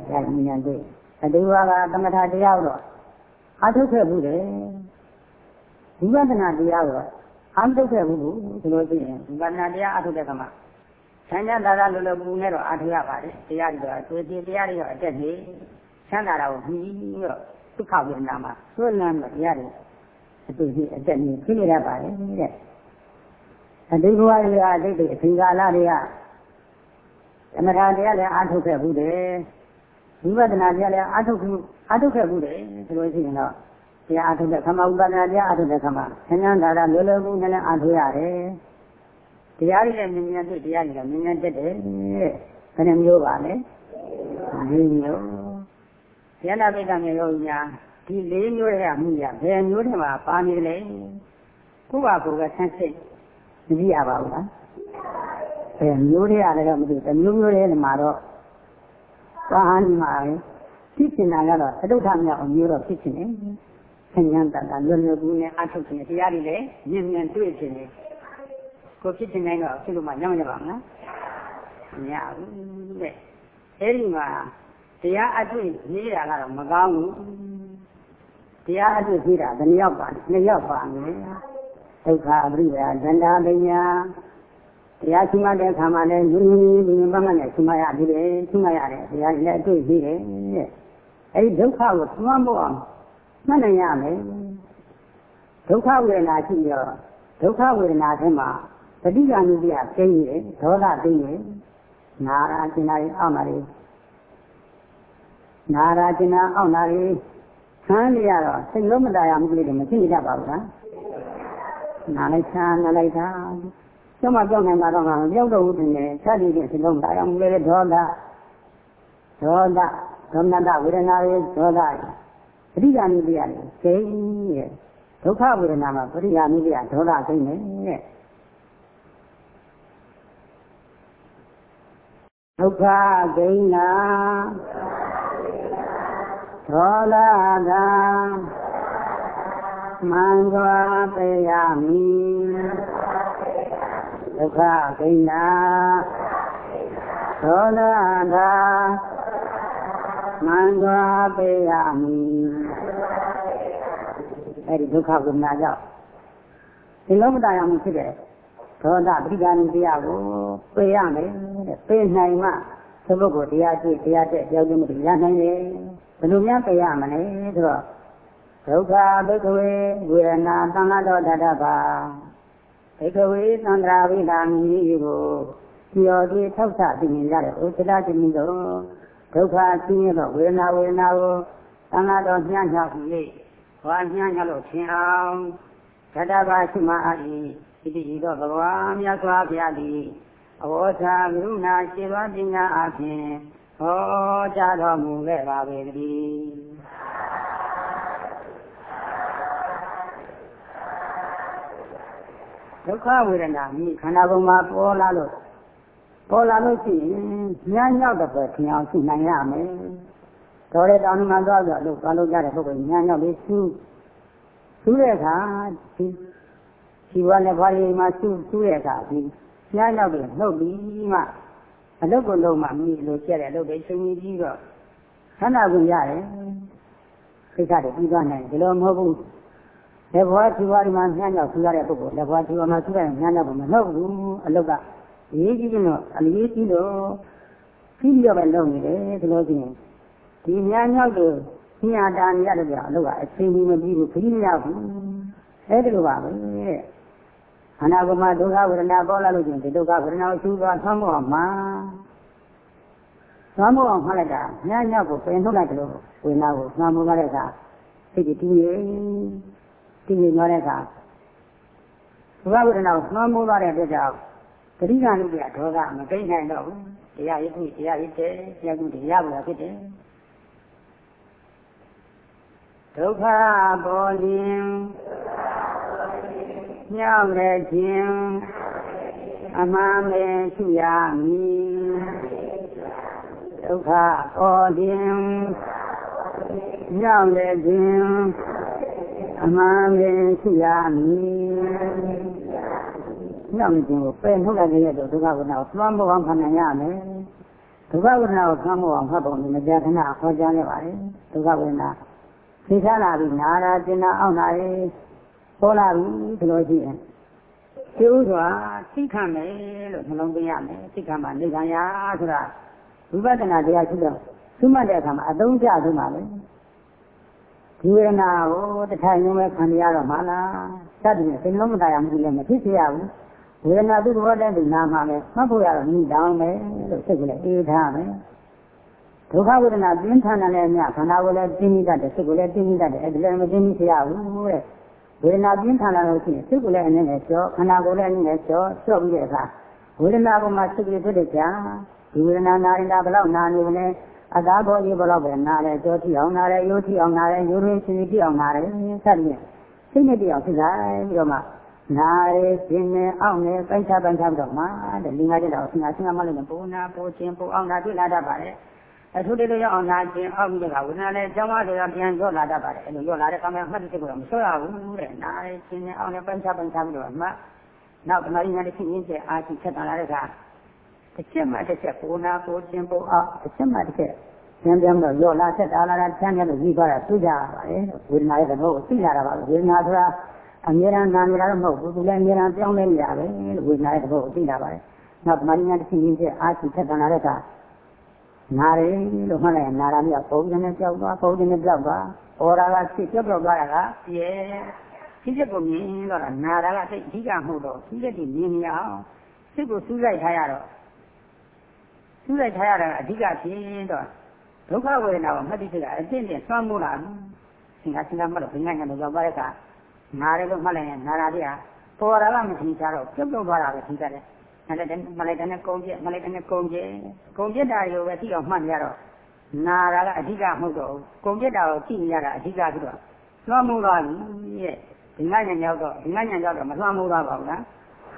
တရားဉာဏ်ဉာဏ်တွေ့အတေဝကသမထတရားတော့အထုခဲ့ဘူးတယ်ဝိပဿနာတရားတော့ အမတုခဲ့ဘူးဆိုလို့ရှိရင်ဝိပဿနာတရားအထုတဲ့ခမဆန်းချမ်းသာသာလိုလိုပူနဲ့တော့အထုရပါတယ်တရားတွေတော့တွေ့တယ်တရားတွေတော့အတက်နေချမ်းသာတာကိုပြီးတော့ဒုက္ခဝေဒနာမှာဆွဲလန်းတဲ့တရားတွေအတူကြီးအတက်ကြီးဖြစ်နေတတ်ပါတယ်တဲ့အတိတ်ဘဝတွေကအတိတ်တွေအချိန်ကာလတွေကသမထတရားလည်းအာထုတ်ခဲ့ဘူးတယ်ဝိပဿနာတရားလည်းအာထုတ်ခုအာထုတ်ခဲ့ဘူးတယ်ဆိုလို့ရှိရင်တော့ တရားအာထုတ်တဲ့ခမဥပဒနာတရားအာထုတ်တဲ့ခမဆញ្ញံသာတာလောလောကူနဲ့လည်းအာထုတ်ရတယ်တရားတွေလည်းမြင်မြင်တွေ့တရားတွေလည်းမြင်မြင်တက်တယ်တဲ့ဘယ်နှမျိုးပါလဲ၄မျိုးယန္တာပိဋကမြေယောညာဒီလေးမျိုးရဲ့အမှုရဘယ်မျိုးထဲမှာပါနေလဲကိုယ့်ဘာကိုယ်ကဆန်းစစ်မကြည့်ရပါဘူးလားဘယ်မျိုးတွေရတယ်တော့မသိဘူးတမျိုးမျိုးတွေမှာတော့သာဟန်မှာဖြစ်ချင်တာကတော့အတုထမြောက်အမျိုးတော့ဖြစ်ချင်တယ် ဆញ្ញံတတာလွယ်လွယ်ကူနဲ့အထုတ်ခြင်းတရားတွေလည်းမြင်မြန်တွေ့ခြင်းလေကိုဖြစ်ချင်တိုင်းတော့ဖြစ်လို့မှညောင်းရပါမလားမရဘူးတဲ့အဲဒီမှာတရားအတွေ့နေတာကတော့မကောင်းဘူးတရားအတွေ့နေတာဘယ်နှယောက်ပါနှစ်ယောက်ပါမယ်ဒုက္ခအပရိယာဒန္တာပညာတရားရှိမှတဲ့အခါမှာလည်းညဉ့်ညဉ့်ညဉ့်ပန်းပန်းနဲ့ရှိမှရပြီလေရှိမှရတယ်တရားလည်းအတွေ့ရှိတယ်တဲ့အဲဒီဒုက္ခကိုသွမ်းဖို့အောင် မှတ်နိုင်ရမယ်ဒုက္ခဝေဒနာရှိရောဒုက္ခဝေဒနာထဲမှာပဋိက္ခဏုပြကျင်းနေတယ်ဒေါသသိနေနာရာကျင်နာရီအောက်နာရီနာရာကျင်နာအောက်နာရီဆန်းနေရတော့စိတ်လုံးမတရာမှုကလေးတွေမဖြစ်နေတတ်ပါဘူးလားနာလိုက်ဆန်းနာလိုက်တာကျမပြောင်းနိုင်တာတော့ငါမပြောက်တော့ဘူးတင်တယ်ချက်တည်းစိတ်လုံးမတရာမှုလေးတွေဒေါသဒေါသဒေါမနတဝေဒနာတွေဒေါသ ပရိယာမိတရားတွေကျင်းရဲ့ဒုက္ခဝေဒနာမှာပရိယာမိတရားဒေါသကျင်းနေရဲ့ဒုက္ခဂိဏသောလာကမံစွာပေယမိဒုက္ခဂိဏသောလာက မံစွာပေယမိအဲဒီဒုက္ခဝေဒနာကြောင့်ဒီလောကတရားမှုဖြစ်တဲ့ဒေါသပဋိက္ခဏတရားကိုပြေးရမယ်တဲ့ပြေးနိုင်မှသူပုဂ္ဂိုလ်တရားကြည့်တရားတဲ့ကြောက်ကြမှုတွေရနိုင်တယ်ဘယ်လိုများပြေးရမလဲဆိုတော့ဒုက္ခဘိက္ခဝေဝေဒနာသံဃာတော်တတ္တပါဘိက္ခဝေသန္တရာဝိဓာမိကိုကျော်ပြီးထောက်ဆသိမြင်ကြတဲ့ဥစ္စဒတိမိတို့ ဒုက္ခဆင်းရဲသောဝေဒနာဝေဒနာကိုသံဃာတော်ညှညောက်ပြီးဟောညှညောက်လို့ထင်အောင်တတ္တပါရှိမှအာ၏ဣတိဤသောဘဂဝါမြတ်စွာဘုရားသည်အဝေါ်သာကရုဏာရှိသောပညာအဖြင့်ဟောကြားတော်မူခဲ့ပါပေတည်းဒုက္ခဝေဒနာမြည်ခန္ဓာကိုယ်မှာပေါ်လာလို့ ပေါ်လာလို့ရှိရင်ညံ့ညောက်တဲ့ပဲထင်အောင်ရှိနိုင်ရမယ်။တော်တဲ့တောင်းမှသွားကြလို့သွားလို့ကြတဲ့ပုဂ္ဂိုလ်ညံ့ညောက်ပြီးရှုရှုတဲ့အခါဒီဒီဘဝနဲ့ဘာလို့မှရှုရှုတဲ့အခါဒီညံ့ညောက်ပြီးနှုတ်ပြီးမှအလုတ်ကိုလုံးမှမြည်လို့ကျက်တဲ့အလုတ်တွေချိန်ပြီးတော့ခန္ဓာကိုယ်ရတယ်။ခိစ္စတွေပြီးသွားနိုင်ဒီလိုမဟုတ်ဘူး။လက်ဘွားဒီဘွားဒီမှာညံ့ညောက်ဆူရတဲ့ပုဂ္ဂိုလ်လက်ဘွားဒီဘွားမှာဆူရတဲ့ညံ့ညောက်ကိုမနှုတ်ဘူးအလုတ်က အရေးကြီးတယ်တော့အရေးကြီးတော့ပြီးပြီးတော့ပဲလုပ်နေတယ်ဒီလိုချင်းဒီညာညောက်တို့ညာတာနေရတယ်ပြောအလုပ်ကအချိန်ကြီးမပြီးဘူးခရီးမရဘူးအဲဒီလိုပါပဲတဲ့ခန္ဓာကိုယ်မှာဒုက္ခဝေဒနာပေါ်လာလို့ချင်းဒီဒုက္ခဝေဒနာကိုရှုသွားဆောင်းဖို့မှာဆောင်းဖို့အောင်မှလိုက်တာညာညောက်ကိုပင်ထုတ်လိုက်တယ်လို့ဝေဒနာကိုဆောင်းဖို့လာတဲ့အခါစိတ်တည်ရင်တည်ရင်သွားတဲ့အခါဒုက္ခဝေဒနာကိုဆောင်းဖို့သွားတဲ့အတွက်ကြောင့် ပရိက္ခဏုပြဒေါသမသိနိုင်တော့ဘူးတရားရည်ခုတရားရည်တဲ့တရားခုတရားပေါ်ဖြစ်တယ်ဒုက္ခပေါ်ရင်ညောင်းတဲ့ခြင်းအမှန်ပဲရှိရမည်ဒုက္ခပေါ်ရင်ညောင်းတဲ့ခြင်းအမှန်ပဲရှိရမည် ညောင်းခြင်းကိုပယ်ထုတ်လိုက်တဲ့ဒုက္ခဝိနာကိုသွမ်းဖို့အောင်ခံနိုင်ရမယ်ဒုက္ခဝိနာကိုသွမ်းဖို့အောင်ဖတ်ပုံဒီမကြာခဏဟောကြားနေပါတယ်ဒုက္ခဝိနာသိချလာပြီးနာရာကျင်နာအောင်လာရင်ပေါ်လာပြီဒီလိုရှိရင်ဒီဥစွာသိခံမယ်လို့နှလုံးသွင်းရမယ်သိခံမှာနေခံရဆိုတာဝိပဿနာတရားရှိတော့သုမှတ်တဲ့အခါမှာအသုံးကျဆုံးပါလေဒီဝေဒနာကိုတထိုင်လုံးပဲခံရတော့မှလားစသည်ဖြင့်စိတ်လုံးမသားရမှုလည်းမဖြစ်စေရဘူး ဝေဒနာသူ့ဘောတဲ့သူနာမှာပဲမှတ်ဖို့ရတော့မိတောင်းမယ်လို့စိတ်ကလေးအေးထားမယ်ဒုက္ခဝေဒနာပြင်းထန်တယ်လည်းမြခန္ဓာကိုယ်လည်းပြင်းမိတတ်တယ်စိတ်ကိုလည်းပြင်းမိတတ်တယ်အဲ့ဒါလည်းမပြင်းမိစေရဘူးတဲ့ဝေဒနာပြင်းထန်လာလို့ရှိရင်စိတ်ကိုလည်းအနေနဲ့ကြောခန္ဓာကိုယ်လည်းအနေနဲ့ကြောကြော့ပြီးတဲ့အခါဝေဒနာပေါ်မှာစိတ်ကလေးဖြစ်တဲ့ကြာဒီဝေဒနာနာရင်ဒါဘယ်လောက်နာနေလဲအသာဘောကြီးဘယ်လောက်ပဲနာတယ်ကြောထိအောင်နာတယ်ရိုးထိအောင်နာတယ်ရိုးရင်းရှင်ထိအောင်နာတယ်စသည်ဖြင့်စိတ်နဲ့တရားဖြစ်လာပြီးတော့မှ နာရဲရှင်နေအောင်နေပိုင်းခြားပိုင်းခြားတော့မှတဲ့လင်္ကာကျတော့ဆင်ငါဆင်ငါမလို့ပူနာပူခြင်းပူအောင်နာတွေ့လာတတ်ပါတယ်အထုတည်းလို့အောင်နာခြင်းအောက်ပြီးတော့ဝိညာဉ်နဲ့ကျောင်းမတွေကပြန်ရော့လာတတ်ပါတယ်အဲ့လိုရော့လာတဲ့အခါမှာမှတ်တိကိုတော့မဆွရဘူးတဲ့နာရဲရှင်နေအောင်နေပိုင်းခြားပိုင်းခြားပြီးတော့မှနောက်တမရီညာတစ်ဖြစ်ရင်းချက်အားရှိချက်တလာတဲ့အခါတစ်ချက်မှတစ်ချက်ပူနာပူခြင်းပူအောင်တစ်ချက်မှတစ်ချက်ပြန်ပြန်တော့ရော့လာဆက်တာလာတာချမ်းပြန်လို့ပြီးသွားတာသိကြပါလေဝေဒနာရဲ့သဘောကိုသိလာတာပါဝေဒနာဆိုတာ အမြဲတမ်းနာနေတာတော့မဟုတ်ဘူးသူလည်းအမြဲတမ်းပြောင်းလဲနေတာပဲလို့ဝေဒနာရဲ့သဘောကိုသိလာပါတယ်နောက်တမန်ညာတစ်ချင်းချင်းချင်းအာရှိထက်တန်လာတဲ့အခါနာတယ်လို့မှတ်လိုက်ရင်နာတာမျိုးပုံစံနဲ့ကြောက်သွားပုံစံနဲ့ကြောက်သွားဩရာကဖြစ်ကြောက်ကြောက်သွားတာကပြဲဖြစ်ချက်ကိုမြင်တော့နာတာကသိအဓိကမဟုတ်တော့ဖြစ်ချက်ဒီမြင်နေအောင်စိတ်ကိုစူးစိုက်ထားရတော့စူးစိုက်ထားရတာအဓိကဖြစ်တော့ဒုက္ခဝေဒနာကိုမှတ်သိစိတ်ကအတင်းတင်းဆွမ်းမိုးလာသင်္ခါစဉ်းစားမှတော့ဘင်္ဂညာတော့ရောက်ပါတဲ့အ ခါနာတယ်လို့မှတ်လိုက်ရင်နာတာတွေကပေါ်တာကမထင်ရှားတော့ပြုတ်ပြုတ်သွားတာပဲထင်ကြတယ်။နာတယ်မလိုက်တဲ့နဲ့ကုံပြက်မလိုက်တဲ့နဲ့ကုံပြက်ကုံပြက်တာရောပဲသိအောင်မှတ်ရတော့နာတာကအဓိကမဟုတ်တော့ဘူး။ကုံပြက်တာကိုသိနေရတာအဓိကပြီးတော့လွှမ်းမိုးသွားပြီရဲ့။ဒီငါညံရောက်တော့ဒီငါညံရောက်တော့မလွှမ်းမိုးသွားပါဘူးလား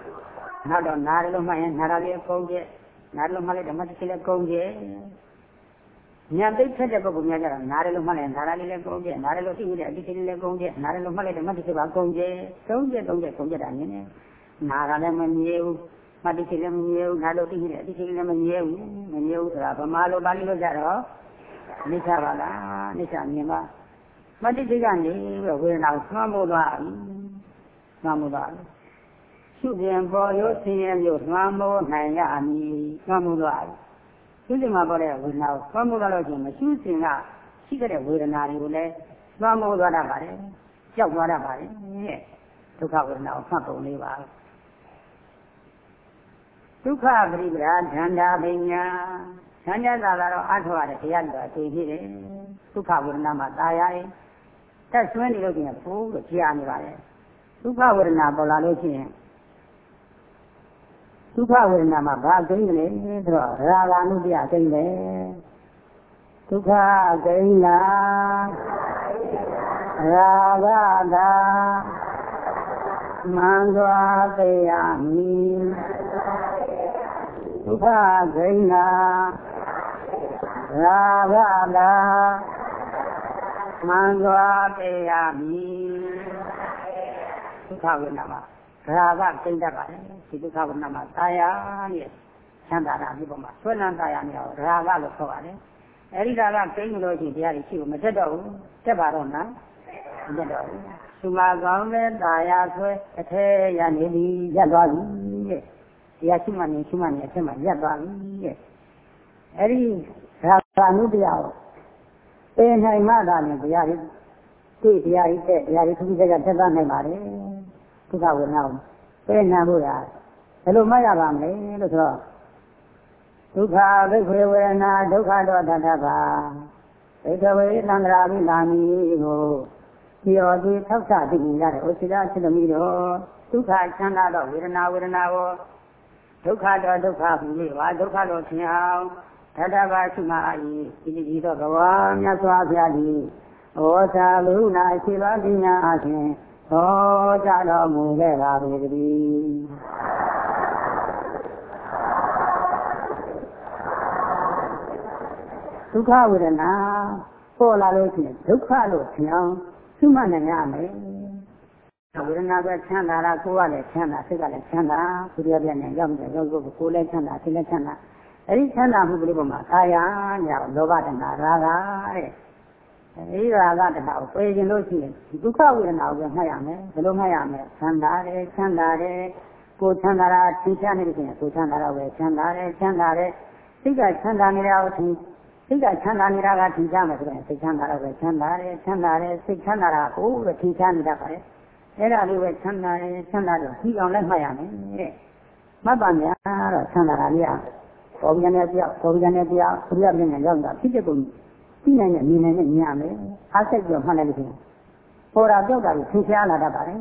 ။နောက်တော့နာတယ်လို့မှတ်ရင်နာတာလေးကုံပြက်နာတယ်လို့မှတ်လိုက်ဓမ္မတိလေးကုံပြက် ဉာဏ်သိဖြတ်တဲ့ပုဂ္ဂိုလ်များကြတော့နားတယ်လို့မှတ်လိုက်နားလေးလည်းကုန်းကျက်နားတယ်လို့သိနေတဲ့အတိတ်လေးလည်းကုန်းကျက်နားတယ်လို့မှတ်လိုက်တဲ့မှတ်တိစိပါကုန်းကျက်သုံးကျက်သုံးကျက်ကုန်းကျက်တာမြင်တယ်နားကလည်းမမြဲဘူးမှတ်တိစိလည်းမမြဲဘူးနားလို့သိနေတဲ့အတိတ်လေးလည်းမမြဲဘူးမမြဲဘူးဆိုတာဗမာလိုပါဠိလိုကြတော့နိစ္စပါလားနိစ္စမြင်ပါမတ္တိစိတ်ကနေပြီးတော့ဝေဒနာကိုသွမ်းမိုးသွားပြီသွမ်းမိုးသွားပြီရှုပြန်ပေါ်ရိုးဆင်းရဲမျိုးသွမ်းမိုးနိုင်ရမည်သွမ်းမိုးသွားပြီ ရှုစဉ်မှာပေါ်တဲ့ဝေဒနာကိုသွမ်းမိုးသွားလို့ရှိရင်မရှုစဉ်ကရှိခဲ့တဲ့ဝေဒနာတွေကိုလည်းသွမ်းမိုးသွားတတ်ပါတယ်ကြောက်သွားတတ်ပါတယ်ဒုက္ခဝေဒနာကိုမှတ်ပုံလေးပါဒုက္ခပရိပရာဓန္တာပညာဆန်းကြတာကတော့အထောက်ရတဲ့တရားတော်သိဖြစ်တယ်ဒုက္ခဝေဒနာမှာตายရင်တက်ဆွဲနေလို့ကျင်ပိုးလို့ကြားနေပါလေဒုက္ခဝေဒနာပေါ်လာလို့ရှိရင် ဒုက္ခဝေဒနာမှာဘာအကိန်းလဲဆိုတော့ရာဂာနုတ္တိအကိန်းပဲဒုက္ခအကိန်းလားရာဂတာမန္တဝသေယမိဒုက္ခဂိဏရာဂတာမန္တဝသေယမိဒုက္ခဝိနာမှာ ရာဂကိန်းတတ်ပါတယ်ဒီဒုက္ခဝိနာမှာတာယာနဲ့ချမ်းသာတာဒီပုံမှာဆွဲလန်းတာယာနဲ့ရာဂလို့ခေါ်ပါတယ်အဲဒီရာဂကိန်းလို့ရှိရင်တရားတွေရှိလို့မတက်တော့ဘူးတက်ပါတော့နော်မတက်တော့ဘူးသူမကောင်းတဲ့ตาရဆွဲအထဲရနေပြီရက်သွားပြီတဲ့တရားရှိမှနေရှိမှနေအထက်မှာရက်သွားပြီတဲ့အဲ့ဒီရာဇာနုတရားကိုပင်နိုင်မှသာလည်းတရားတွေသိတရားတွေတဲ့တရားတွေသူကြီးကတက်သွားနိုင်ပါလေ ဒုက္ခဝေဒနာကိုပင်နိုင်ဖို့ရဘယ်လိုမှတ်ရပါမလဲလို့ဆိုတော့ဒုက္ခဒုက္ခဝေဒနာဒုက္ခတော့တတ္တပါဒိဋ္ဌဝေသန္တရာမိလာမီကိုပြောသူထောက်ဆသိမြင်ရတဲ့ဩစိဒစိတမိတော်ဒုက္ခချမ်းသာတော့ဝေဒနာဝေဒနာကိုဒုက္ခတော့ဒုက္ခဟူလေပါဒုက္ခတော့ဆင်းအောင်တတဘာရှိမအာဤဒီဒီတော့ဘဝမြတ်စွာဘုရားသည်ဩဇာလူနာရှိပါပညာအခြင်း ဟောကြားတော်မူခဲ့ပါပေတည်းဒုက္ခဝေဒနာပေါ်လာလို့ရှိရင်ဒုက္ခလို့ထင်အောင်သူ့မှနိုင်ရမယ်ဝေဒနာပဲချမ်းသာတာကိုယ်ကလည်းချမ်းသာစိတ်ကလည်းချမ်းသာသူရပြနဲ့ရောက်တယ်ရောက်ဖို့ကိုယ်လည်းချမ်းသာစိတ်လည်းချမ်းသာအဲဒီချမ်းသာမှုကလေးပေါ်မှာကာယညာလောဘတဏှာရာဂတဲ့အဲ ဒီရာဂတဏှာကိုပယ်ခြင်းလို့ရှိရင်ဒုက္ခဝေဒနာကိုမှတ်ရမယ်ဘယ်လိုမှတ်ရမလဲချမ်းသာတယ်ချမ်းသာတယ်ကိုယ်ချမ်းသာတာသင်ချနေလို့ရှိရင်ကိုယ်ချမ်းသာတော့ပဲချမ်းသာတယ်ချမ်းသာတယ်စိတ်ကချမ်းသာနေတာကိုသင်စိတ်ကချမ်းသာနေတာကထင်ရှားမယ်ဆိုရင်စိတ်ချမ်းသာတော့ပဲချမ်းသာတယ်ချမ်းသာတယ်စိတ်ချမ်းသာတာကိုပဲထင်ရှားနေတတ်ပါတယ်အဲ့ဒါလေးပဲချမ်းသာတယ်ချမ်းသာတော့ပြီးအောင်လည်းမှတ်ရမယ်တဲ့မှတ်ပါများတော့ချမ်းသာတာလေးอ่ะပေါ်ပြန်တဲ့ပြောက်ပေါ်ပြန်တဲ့ပြောက်ဘုရားပြင်နဲ့ရောက်တာဖြစ်တဲ့ကုန် ပြီးနိုင်တဲ့မြင်နိုင်တဲ့ညာမယ်အားစိတ်ပြောမှတ်လိုက်လို့ရှိရင်ပေါ်တာပြောက်တာကိုထင်ရှားလာတတ်ပါတယ်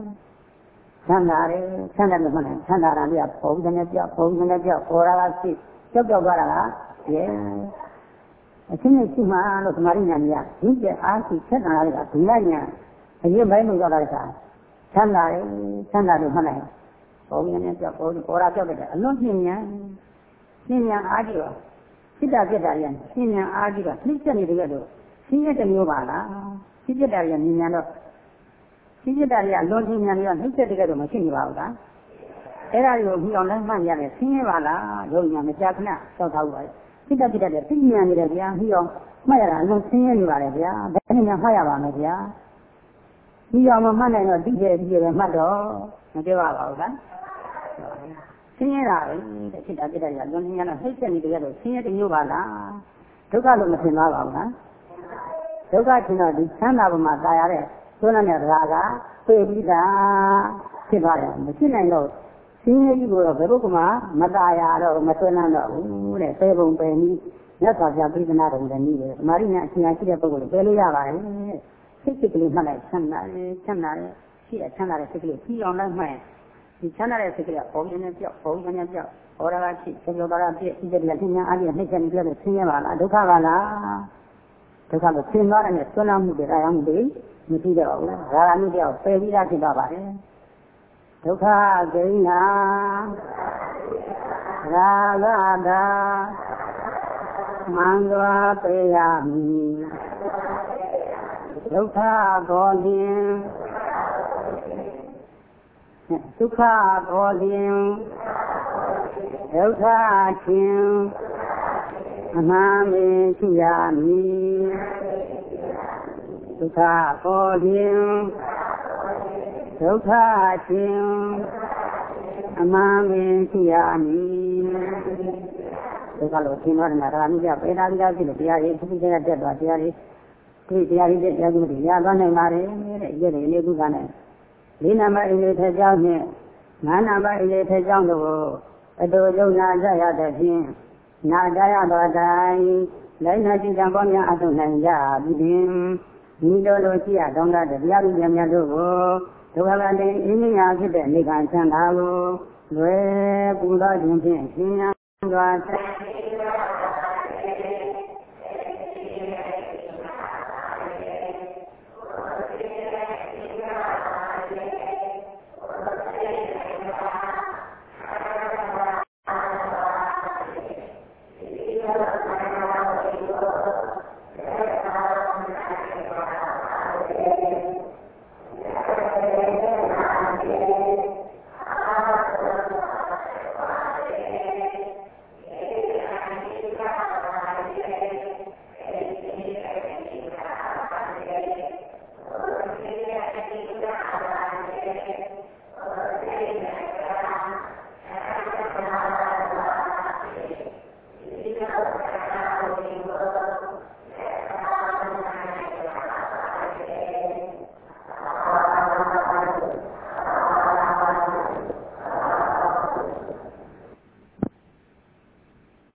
ချမ်းသာတယ်ချမ်းသာတယ်မှတ်တယ်ချမ်းသာတာလေးကပေါ်ပြန်တဲ့ပြောက်ပေါ်ပြန်တဲ့ပြောက်ပေါ်တာကစိတ်ကြောက်ကြောက်သွားတာကရဲအချင်းချင်းရှိမှလို့သမာဓိဉာဏ်ကြီးကဒီကျအားရှိဆက်နာရတဲ့ဒုလဉာဏ်အရင်ပိုင်းလို့ရောက်လာတဲ့အခါချမ်းသာတယ်ချမ်းသာတယ်မှတ်လိုက်ဘောင်းဉာဏ်နဲ့ပြောဘောပေါ်တာပြောက်တဲ့အလွန်ပြင်းဉာဏ်ပြင်းဉာဏ်အားကြီးတော့ စိတ္တပြတ်တာရင်ပြင်းဉာဏ်အားကြီးတော့နှိမ့်ဆက်နေတယ်လို့ရှင်းရတဲ့မျိုးပါလားစိတ္တတာရင်ဉာဏ်တော့စိတ္တတာရအလွန်ပြင်းဉာဏ်တွေကနှိမ့်ဆက်တဲ့တော့မရှိနေပါဘူးလားအဲ့ဒါကိုပြီးအောင်လည်းမှတ်ရတယ်ဆင်းရဲပါလားရုပ်ဉာဏ်မကြာခဏစောက်ထားပါစိတ္တပြတ်တဲ့ပြင်းဉာဏ်နေတယ်ဗျာပြီးအောင်မှတ်ရတာအလွန်ဆင်းရဲနေပါလေဗျာဘယ်နည်းမှတ်ရပါမယ်ဗျာဒီအောင်မမှတ်နိုင်တော့တိကျတိကျပဲမှတ်တော့မပြောပါဘူးလား ဆင်းရဲတာပဲတဲ့စိတ္တပြတ်တဲ့ကလွန်ဉာဏ်တော့နှိမ့်ဆက်နေတယ်တော့ဆင်းရဲတဲ့မျိုးပါလားဒုက္ခလို့မထင်ပါဘူးလားဒုက္ခထင်တော့ဒီချမ်းသာပေါ်မှာตายရတဲ့သွန်းတဲ့ရာကပြေပြီးတာဖြစ်ပါတယ်မဖြစ်နိုင်တော့ဆင်းရဲကြီးကိုတော့ဘယ်ဘုကမှမตายရတော့မသွန်းတော့ဘူးတဲ့ပေပုံပေနည်းမြတ်စွာဘုရားပြိဿနာတော်လည်းနည်းပဲဓမ္မရိညာအရှင်ရှိတဲ့ပုဂ္ဂိုလ်တွေပယ်လို့ရပါတယ်စိတ်စိတ်ကလေးမှတ်လိုက်ချမ်းသာတယ်ချမ်းသာတယ်ရှိရချမ်းသာတဲ့စိတ်ကလေးပြီးအောင်လိုက်မှတ် ဒီချမ်းသာတဲ့စိတ်ကလေးပုံရင်းနဲ့ပြောက်ပုံရင်းနဲ့ပြောက်ဟောရကရှိစေကြောတာပြည့်ဒီတဲ့လက်ညာအားဖြင့်နှိမ့်ချက်နေပြတဲ့ဆင်းရဲပါလားဒုက္ခပါလားဒုက္ခကိုဆင်းသွားတဲ့နဲ့ဆွမ်းနာမှုတွေတရားမှုတွေမသိတော့ဘူးရာဂမှုတွေပယ်ပြီးသားဖြစ်သွားပါတယ်ဒုက္ခဂိဏရာဂတာမန္တဝပေယမိဒုက္ခဘောလင် ဒုက္ခဘောလင်ဒုက္ခချင်းအမှန်မင်းရှိရမည်ဒုက္ခပေါ်ခြင်းဒုက္ခခြင်းအမှန်ပင်ရှိရမည်ဒုက္ခလို့ရှင်းတော့တယ်ဒါမှမဟုတ်ပေတာပိတာဖြစ်လို့တရားရေးသူကြီးကတက်သွားတရားရေးဒီတရားရေးတဲ့တရားကြီးတွေရသွားနိုင်ပါတယ်တဲ့ဒီနေ့လေးခုကနဲ့ လေးနံပါတ်အင်းလေးထက်ကြောင်းနဲ့ငါးနံပါတ်အင်းလေးထက်ကြောင်းတို့အတူယုံနာကြရတဲ့ဖြင့်နာကြရသောတိုင်လိုက်နာကြည်ကြံပေါ်များအထုနိုင်ကြပြီးဒီလိုလိုရှိရတောင်းတတရားဥပဒေများတို့ကိုဒုက္ခကတည်းအင်းညာဖြစ်တဲ့နေကချမ်းသာကိုလွယ်ပူသောခြင်းဖြင့်ရှင်ညာစွာဆက်